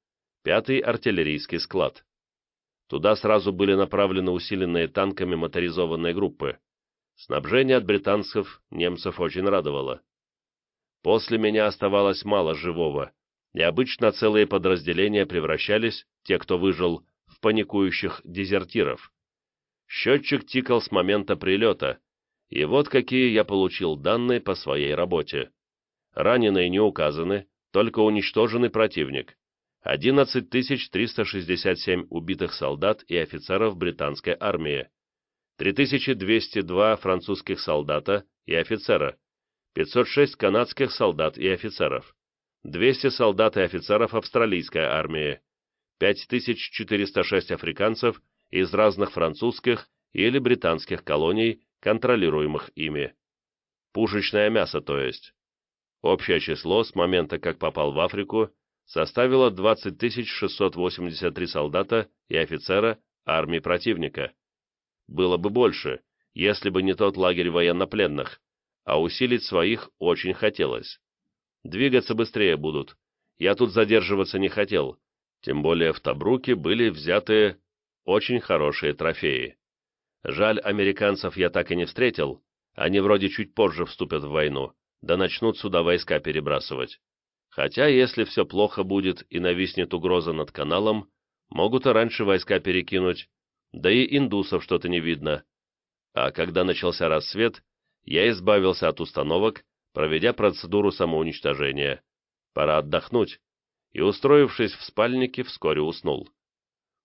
пятый артиллерийский склад. Туда сразу были направлены усиленные танками моторизованные группы. Снабжение от британцев немцев очень радовало. После меня оставалось мало живого, и обычно целые подразделения превращались, те, кто выжил, в паникующих дезертиров. Счетчик тикал с момента прилета, и вот какие я получил данные по своей работе. Раненые не указаны, только уничтоженный противник. 11 367 убитых солдат и офицеров британской армии, 3202 французских солдата и офицера, 506 канадских солдат и офицеров, 200 солдат и офицеров австралийской армии, 5406 африканцев из разных французских или британских колоний, контролируемых ими. Пушечное мясо, то есть. Общее число с момента, как попал в Африку, составило 20 683 солдата и офицера армии противника. Было бы больше, если бы не тот лагерь военнопленных, а усилить своих очень хотелось. Двигаться быстрее будут. Я тут задерживаться не хотел, тем более в Табруке были взяты очень хорошие трофеи. Жаль, американцев я так и не встретил, они вроде чуть позже вступят в войну, да начнут сюда войска перебрасывать. Хотя, если все плохо будет и нависнет угроза над каналом, могут и раньше войска перекинуть, да и индусов что-то не видно. А когда начался рассвет, я избавился от установок, проведя процедуру самоуничтожения. Пора отдохнуть. И, устроившись в спальнике, вскоре уснул.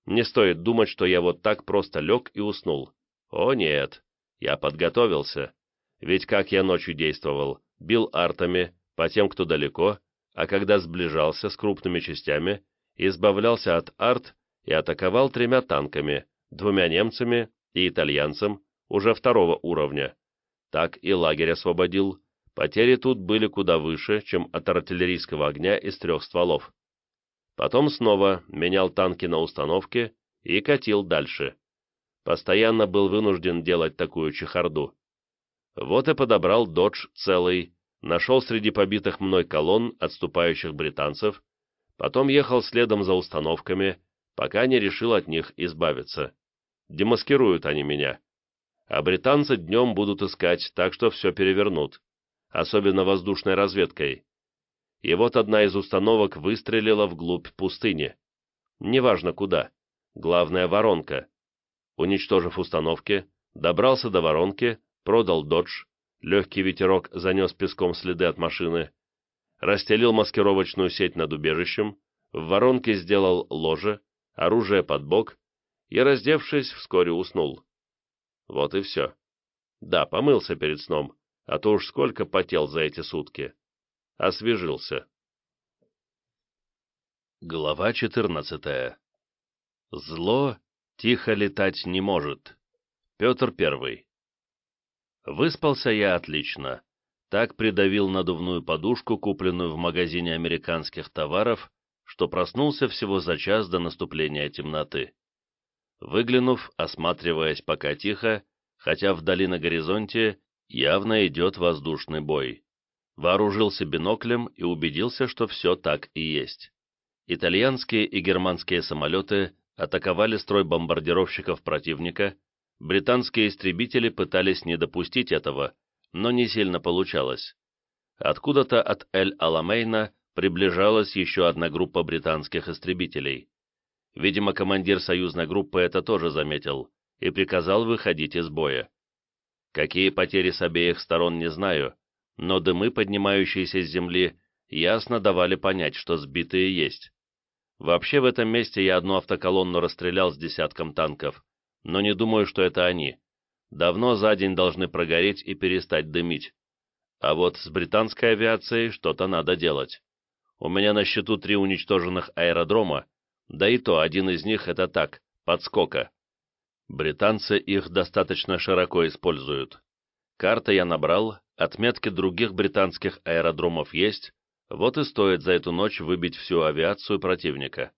Не стоит думать, что я вот так просто лег и уснул. О нет, я подготовился. Ведь как я ночью действовал, бил артами по тем, кто далеко, а когда сближался с крупными частями, избавлялся от арт и атаковал тремя танками, двумя немцами и итальянцем уже второго уровня. Так и лагерь освободил. Потери тут были куда выше, чем от артиллерийского огня из трех стволов. Потом снова менял танки на установке и катил дальше. Постоянно был вынужден делать такую чехарду. Вот и подобрал «Додж» целый, нашел среди побитых мной колонн отступающих британцев, потом ехал следом за установками, пока не решил от них избавиться. Демаскируют они меня. А британцы днем будут искать, так что все перевернут, особенно воздушной разведкой. И вот одна из установок выстрелила вглубь пустыни. Неважно куда, главная воронка. Уничтожив установки, добрался до воронки, продал «Додж», легкий ветерок занес песком следы от машины, расстелил маскировочную сеть над убежищем, в воронке сделал ложе, оружие под бок и, раздевшись, вскоре уснул. Вот и все. Да, помылся перед сном, а то уж сколько потел за эти сутки. Освежился. Глава 14. Зло тихо летать не может. Петр Первый. Выспался я отлично. Так придавил надувную подушку, купленную в магазине американских товаров, что проснулся всего за час до наступления темноты. Выглянув, осматриваясь пока тихо, хотя вдали на горизонте явно идет воздушный бой. Вооружился биноклем и убедился, что все так и есть. Итальянские и германские самолеты атаковали строй бомбардировщиков противника, Британские истребители пытались не допустить этого, но не сильно получалось. Откуда-то от Эль-Аламейна приближалась еще одна группа британских истребителей. Видимо, командир союзной группы это тоже заметил и приказал выходить из боя. Какие потери с обеих сторон не знаю, но дымы, поднимающиеся с земли, ясно давали понять, что сбитые есть. Вообще в этом месте я одну автоколонну расстрелял с десятком танков, но не думаю, что это они. Давно за день должны прогореть и перестать дымить. А вот с британской авиацией что-то надо делать. У меня на счету три уничтоженных аэродрома, да и то один из них это так, подскока. Британцы их достаточно широко используют. Карты я набрал, отметки других британских аэродромов есть, вот и стоит за эту ночь выбить всю авиацию противника.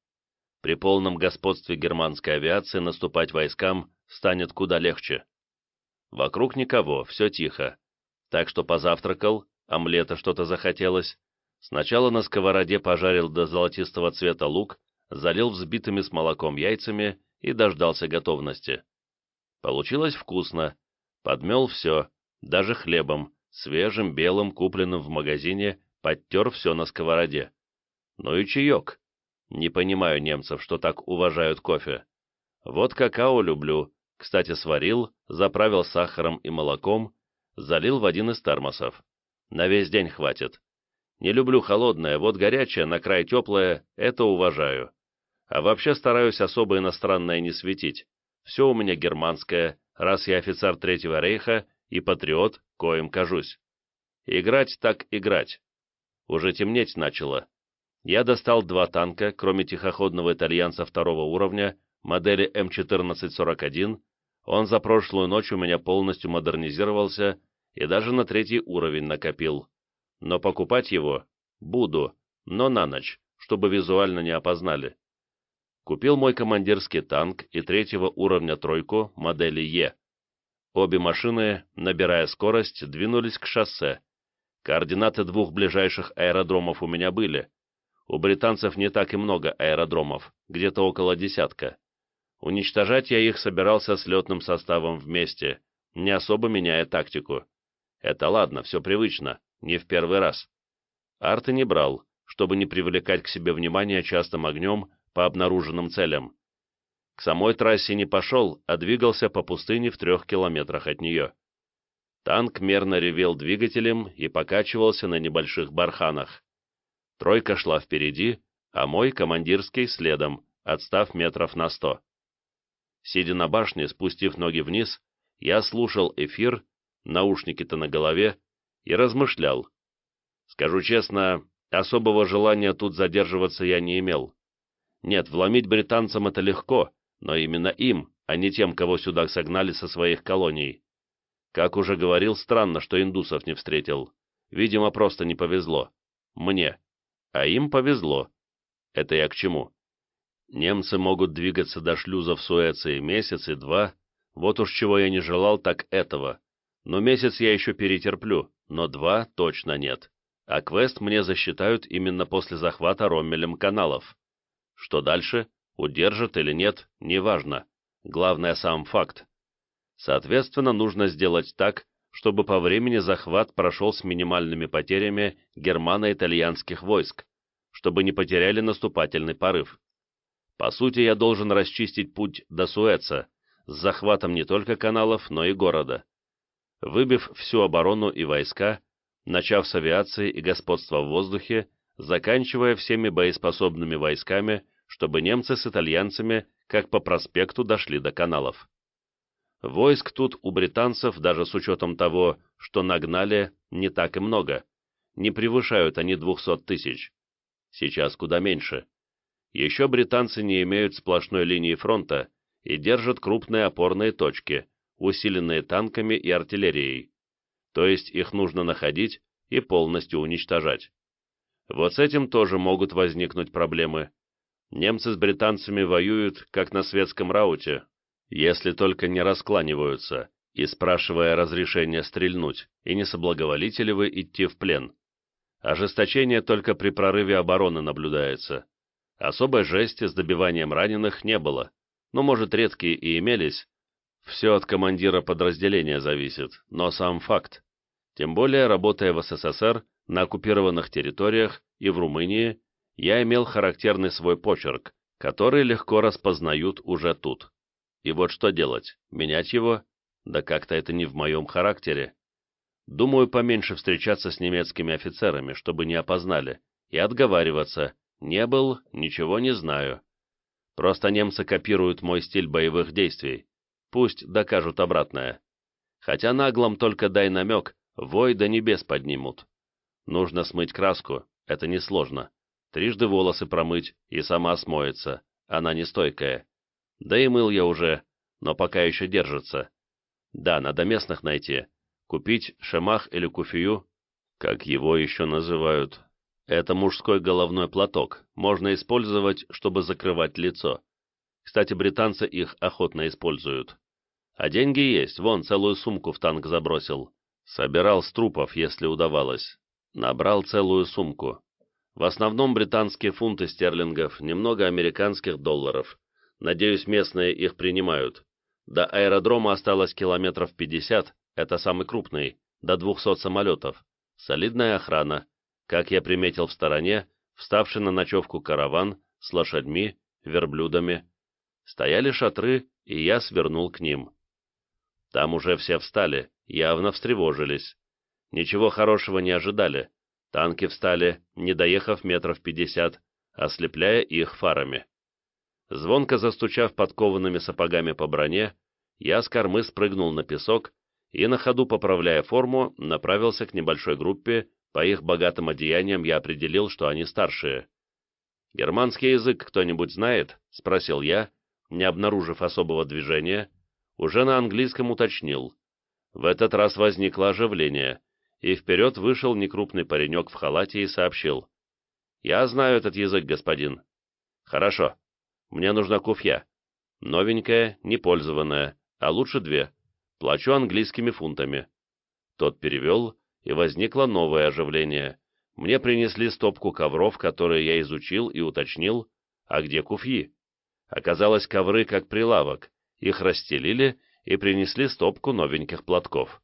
При полном господстве германской авиации наступать войскам станет куда легче. Вокруг никого, все тихо. Так что позавтракал, омлета что-то захотелось. Сначала на сковороде пожарил до золотистого цвета лук, залил взбитыми с молоком яйцами и дождался готовности. Получилось вкусно. Подмел все, даже хлебом, свежим, белым, купленным в магазине, подтер все на сковороде. Ну и чаек. Не понимаю немцев, что так уважают кофе. Вот какао люблю. Кстати, сварил, заправил сахаром и молоком, залил в один из термосов. На весь день хватит. Не люблю холодное, вот горячее, на край теплое, это уважаю. А вообще стараюсь особо иностранное не светить. Все у меня германское, раз я офицер Третьего Рейха и патриот, коим кажусь. Играть так играть. Уже темнеть начало. Я достал два танка, кроме тихоходного итальянца второго уровня, модели М1441, он за прошлую ночь у меня полностью модернизировался и даже на третий уровень накопил. Но покупать его буду, но на ночь, чтобы визуально не опознали. Купил мой командирский танк и третьего уровня тройку модели Е. Обе машины, набирая скорость, двинулись к шоссе. Координаты двух ближайших аэродромов у меня были, у британцев не так и много аэродромов, где-то около десятка. Уничтожать я их собирался с летным составом вместе, не особо меняя тактику. Это ладно, все привычно, не в первый раз. Арты не брал, чтобы не привлекать к себе внимания частым огнем по обнаруженным целям. К самой трассе не пошел, а двигался по пустыне в трех километрах от нее. Танк мерно ревел двигателем и покачивался на небольших барханах. Тройка шла впереди, а мой командирский следом, отстав метров на сто. Сидя на башне, спустив ноги вниз, я слушал эфир, наушники-то на голове, и размышлял. Скажу честно, особого желания тут задерживаться я не имел. Нет, вломить британцам это легко, но именно им, а не тем, кого сюда согнали со своих колоний. Как уже говорил, странно, что индусов не встретил. Видимо, просто не повезло. Мне. А им повезло. Это я к чему? Немцы могут двигаться до шлюза в Суэции месяц и два. Вот уж чего я не желал, так этого. Но месяц я еще перетерплю, но два точно нет. А квест мне засчитают именно после захвата Роммелем каналов. Что дальше? Удержат или нет, неважно. Главное сам факт. Соответственно, нужно сделать так, чтобы по времени захват прошел с минимальными потерями германо-итальянских войск, чтобы не потеряли наступательный порыв. По сути, я должен расчистить путь до Суэца, с захватом не только каналов, но и города. Выбив всю оборону и войска, начав с авиации и господства в воздухе, заканчивая всеми боеспособными войсками, чтобы немцы с итальянцами как по проспекту дошли до каналов. Войск тут у британцев, даже с учетом того, что нагнали, не так и много. Не превышают они 200 тысяч. Сейчас куда меньше. Еще британцы не имеют сплошной линии фронта и держат крупные опорные точки, усиленные танками и артиллерией. То есть их нужно находить и полностью уничтожать. Вот с этим тоже могут возникнуть проблемы. Немцы с британцами воюют, как на светском рауте, если только не раскланиваются, и спрашивая разрешения стрельнуть, и не соблаговолите ли вы идти в плен. Ожесточение только при прорыве обороны наблюдается. Особой жести с добиванием раненых не было, но, может, редкие и имелись. Все от командира подразделения зависит, но сам факт. Тем более, работая в СССР, на оккупированных территориях и в Румынии, я имел характерный свой почерк, который легко распознают уже тут. И вот что делать? Менять его? Да как-то это не в моем характере. Думаю, поменьше встречаться с немецкими офицерами, чтобы не опознали, и отговариваться. Не был, ничего не знаю. Просто немцы копируют мой стиль боевых действий. Пусть докажут обратное. Хотя наглом только дай намек, вой до небес поднимут. Нужно смыть краску, это несложно трижды волосы промыть, и сама смоется, она нестойкая. Да и мыл я уже, но пока еще держится. Да, надо местных найти, купить шемах или куфию, как его еще называют. Это мужской головной платок, можно использовать, чтобы закрывать лицо. Кстати, британцы их охотно используют. А деньги есть, вон, целую сумку в танк забросил. Собирал с трупов, если удавалось. Набрал целую сумку. В основном британские фунты стерлингов, немного американских долларов. Надеюсь, местные их принимают. До аэродрома осталось километров 50, это самый крупный, до 200 самолетов. Солидная охрана. Как я приметил в стороне, вставший на ночевку караван с лошадьми, верблюдами. Стояли шатры, и я свернул к ним. Там уже все встали, явно встревожились. Ничего хорошего не ожидали. Танки встали, не доехав метров пятьдесят, ослепляя их фарами. Звонко застучав подкованными сапогами по броне, я с кормы спрыгнул на песок и, на ходу поправляя форму, направился к небольшой группе, по их богатым одеяниям я определил, что они старшие. «Германский язык кто-нибудь знает?» — спросил я, не обнаружив особого движения, уже на английском уточнил. В этот раз возникло оживление, и вперед вышел некрупный паренек в халате и сообщил. «Я знаю этот язык, господин». «Хорошо. Мне нужна куфья. Новенькая, непользованная, а лучше две. Плачу английскими фунтами». Тот перевел, и возникло новое оживление. Мне принесли стопку ковров, которые я изучил и уточнил, а где куфьи? Оказалось, ковры как прилавок, их расстелили и принесли стопку новеньких платков.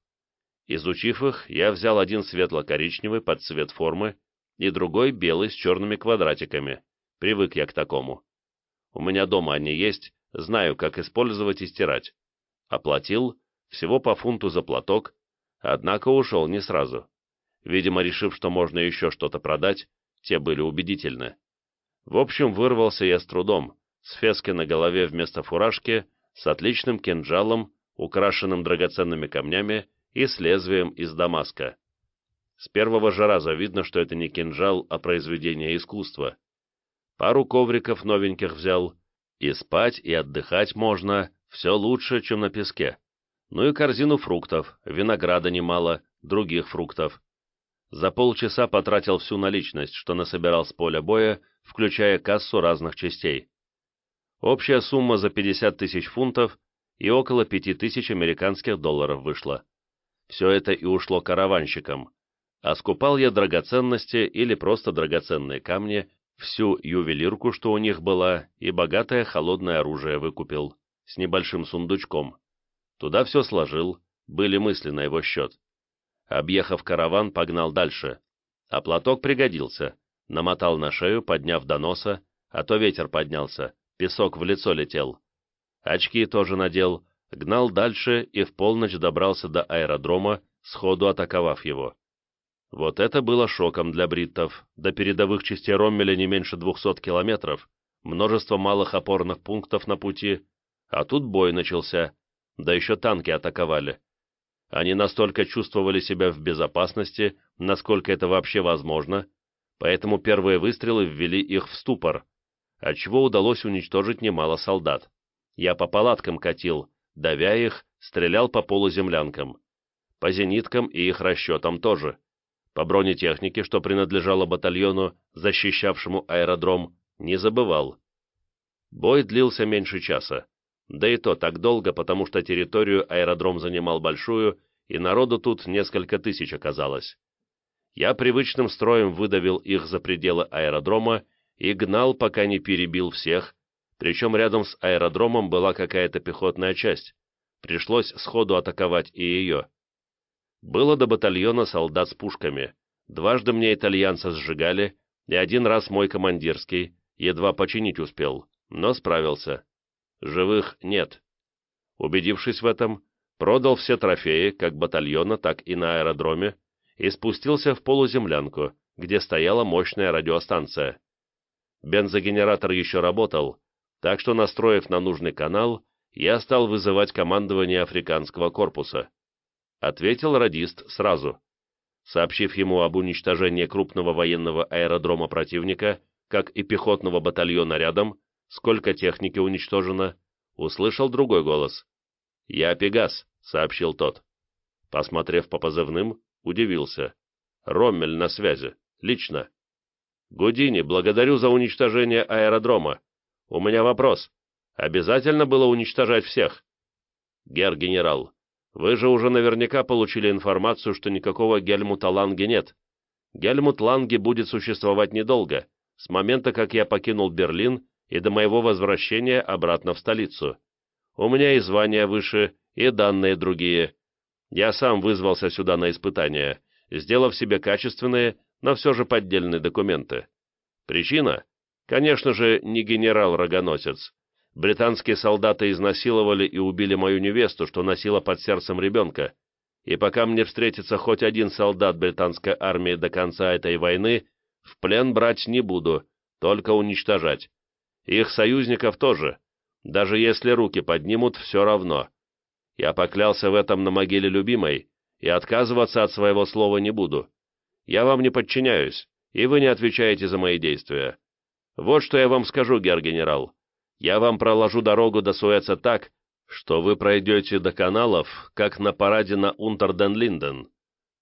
Изучив их, я взял один светло-коричневый под цвет формы и другой белый с черными квадратиками. Привык я к такому. У меня дома они есть, знаю, как использовать и стирать. Оплатил, всего по фунту за платок, однако ушел не сразу. Видимо, решив, что можно еще что-то продать, те были убедительны. В общем, вырвался я с трудом, с феской на голове вместо фуражки, с отличным кинжалом, украшенным драгоценными камнями и с лезвием из Дамаска. С первого же раза видно, что это не кинжал, а произведение искусства. Пару ковриков новеньких взял, и спать, и отдыхать можно, все лучше, чем на песке. Ну и корзину фруктов, винограда немало, других фруктов. За полчаса потратил всю наличность, что насобирал с поля боя, включая кассу разных частей. Общая сумма за 50 тысяч фунтов и около 5 тысяч американских долларов вышла. Все это и ушло караванщикам. А скупал я драгоценности или просто драгоценные камни, всю ювелирку, что у них была, и богатое холодное оружие выкупил, с небольшим сундучком. Туда все сложил, были мысли на его счет. Объехав караван, погнал дальше. А платок пригодился. Намотал на шею, подняв до носа, а то ветер поднялся, песок в лицо летел. Очки тоже надел, гнал дальше и в полночь добрался до аэродрома, сходу атаковав его. Вот это было шоком для бриттов. До передовых частей Роммеля не меньше 200 километров, множество малых опорных пунктов на пути, а тут бой начался, да еще танки атаковали. Они настолько чувствовали себя в безопасности, насколько это вообще возможно, поэтому первые выстрелы ввели их в ступор, отчего удалось уничтожить немало солдат. Я по палаткам катил, давя их, стрелял по полуземлянкам. По зениткам и их расчетам тоже. По бронетехнике, что принадлежало батальону, защищавшему аэродром, не забывал. Бой длился меньше часа. Да и то так долго, потому что территорию аэродром занимал большую, и народу тут несколько тысяч оказалось. Я привычным строем выдавил их за пределы аэродрома и гнал, пока не перебил всех, причем рядом с аэродромом была какая-то пехотная часть. Пришлось сходу атаковать и ее. Было до батальона солдат с пушками. Дважды мне итальянца сжигали, и один раз мой командирский, едва починить успел, но справился. Живых нет. Убедившись в этом, продал все трофеи, как батальона, так и на аэродроме, и спустился в полуземлянку, где стояла мощная радиостанция. Бензогенератор еще работал, так что, настроив на нужный канал, я стал вызывать командование африканского корпуса. Ответил радист сразу. Сообщив ему об уничтожении крупного военного аэродрома противника, как и пехотного батальона рядом, сколько техники уничтожено, услышал другой голос. «Я Пегас», — сообщил тот. Посмотрев по позывным, удивился. «Роммель на связи. Лично». «Гудини, благодарю за уничтожение аэродрома. У меня вопрос. Обязательно было уничтожать всех?» «Гер-генерал, вы же уже наверняка получили информацию, что никакого Гельмута Ланге нет. Гельмут Ланге будет существовать недолго, с момента, как я покинул Берлин и до моего возвращения обратно в столицу. У меня и звания выше, и данные другие. Я сам вызвался сюда на испытания, сделав себе качественные, но все же поддельные документы. Причина? Конечно же, не генерал-рогоносец. Британские солдаты изнасиловали и убили мою невесту, что носила под сердцем ребенка. И пока мне встретится хоть один солдат британской армии до конца этой войны, в плен брать не буду, только уничтожать. Их союзников тоже. Даже если руки поднимут, все равно. Я поклялся в этом на могиле любимой, и отказываться от своего слова не буду. Я вам не подчиняюсь, и вы не отвечаете за мои действия. Вот что я вам скажу, гер-генерал. Я вам проложу дорогу до Суэца так, что вы пройдете до каналов, как на параде на Унтерден-Линден.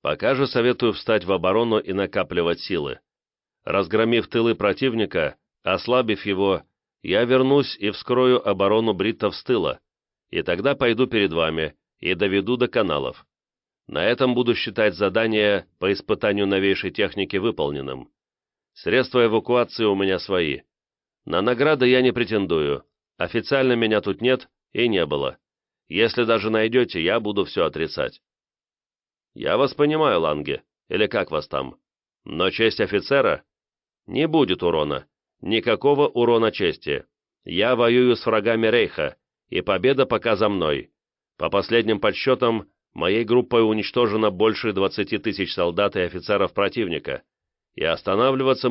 Пока же советую встать в оборону и накапливать силы. Разгромив тылы противника, ослабив его, я вернусь и вскрою оборону бриттов с тыла, и тогда пойду перед вами и доведу до каналов. На этом буду считать задание по испытанию новейшей техники выполненным. Средства эвакуации у меня свои. На награды я не претендую. Официально меня тут нет и не было. Если даже найдете, я буду все отрицать. Я вас понимаю, Ланге. Или как вас там? Но честь офицера? Не будет урона. Никакого урона чести. Я воюю с врагами Рейха, и победа пока за мной. По последним подсчетам, моей группой уничтожено больше 20 тысяч солдат и офицеров противника, и останавливаться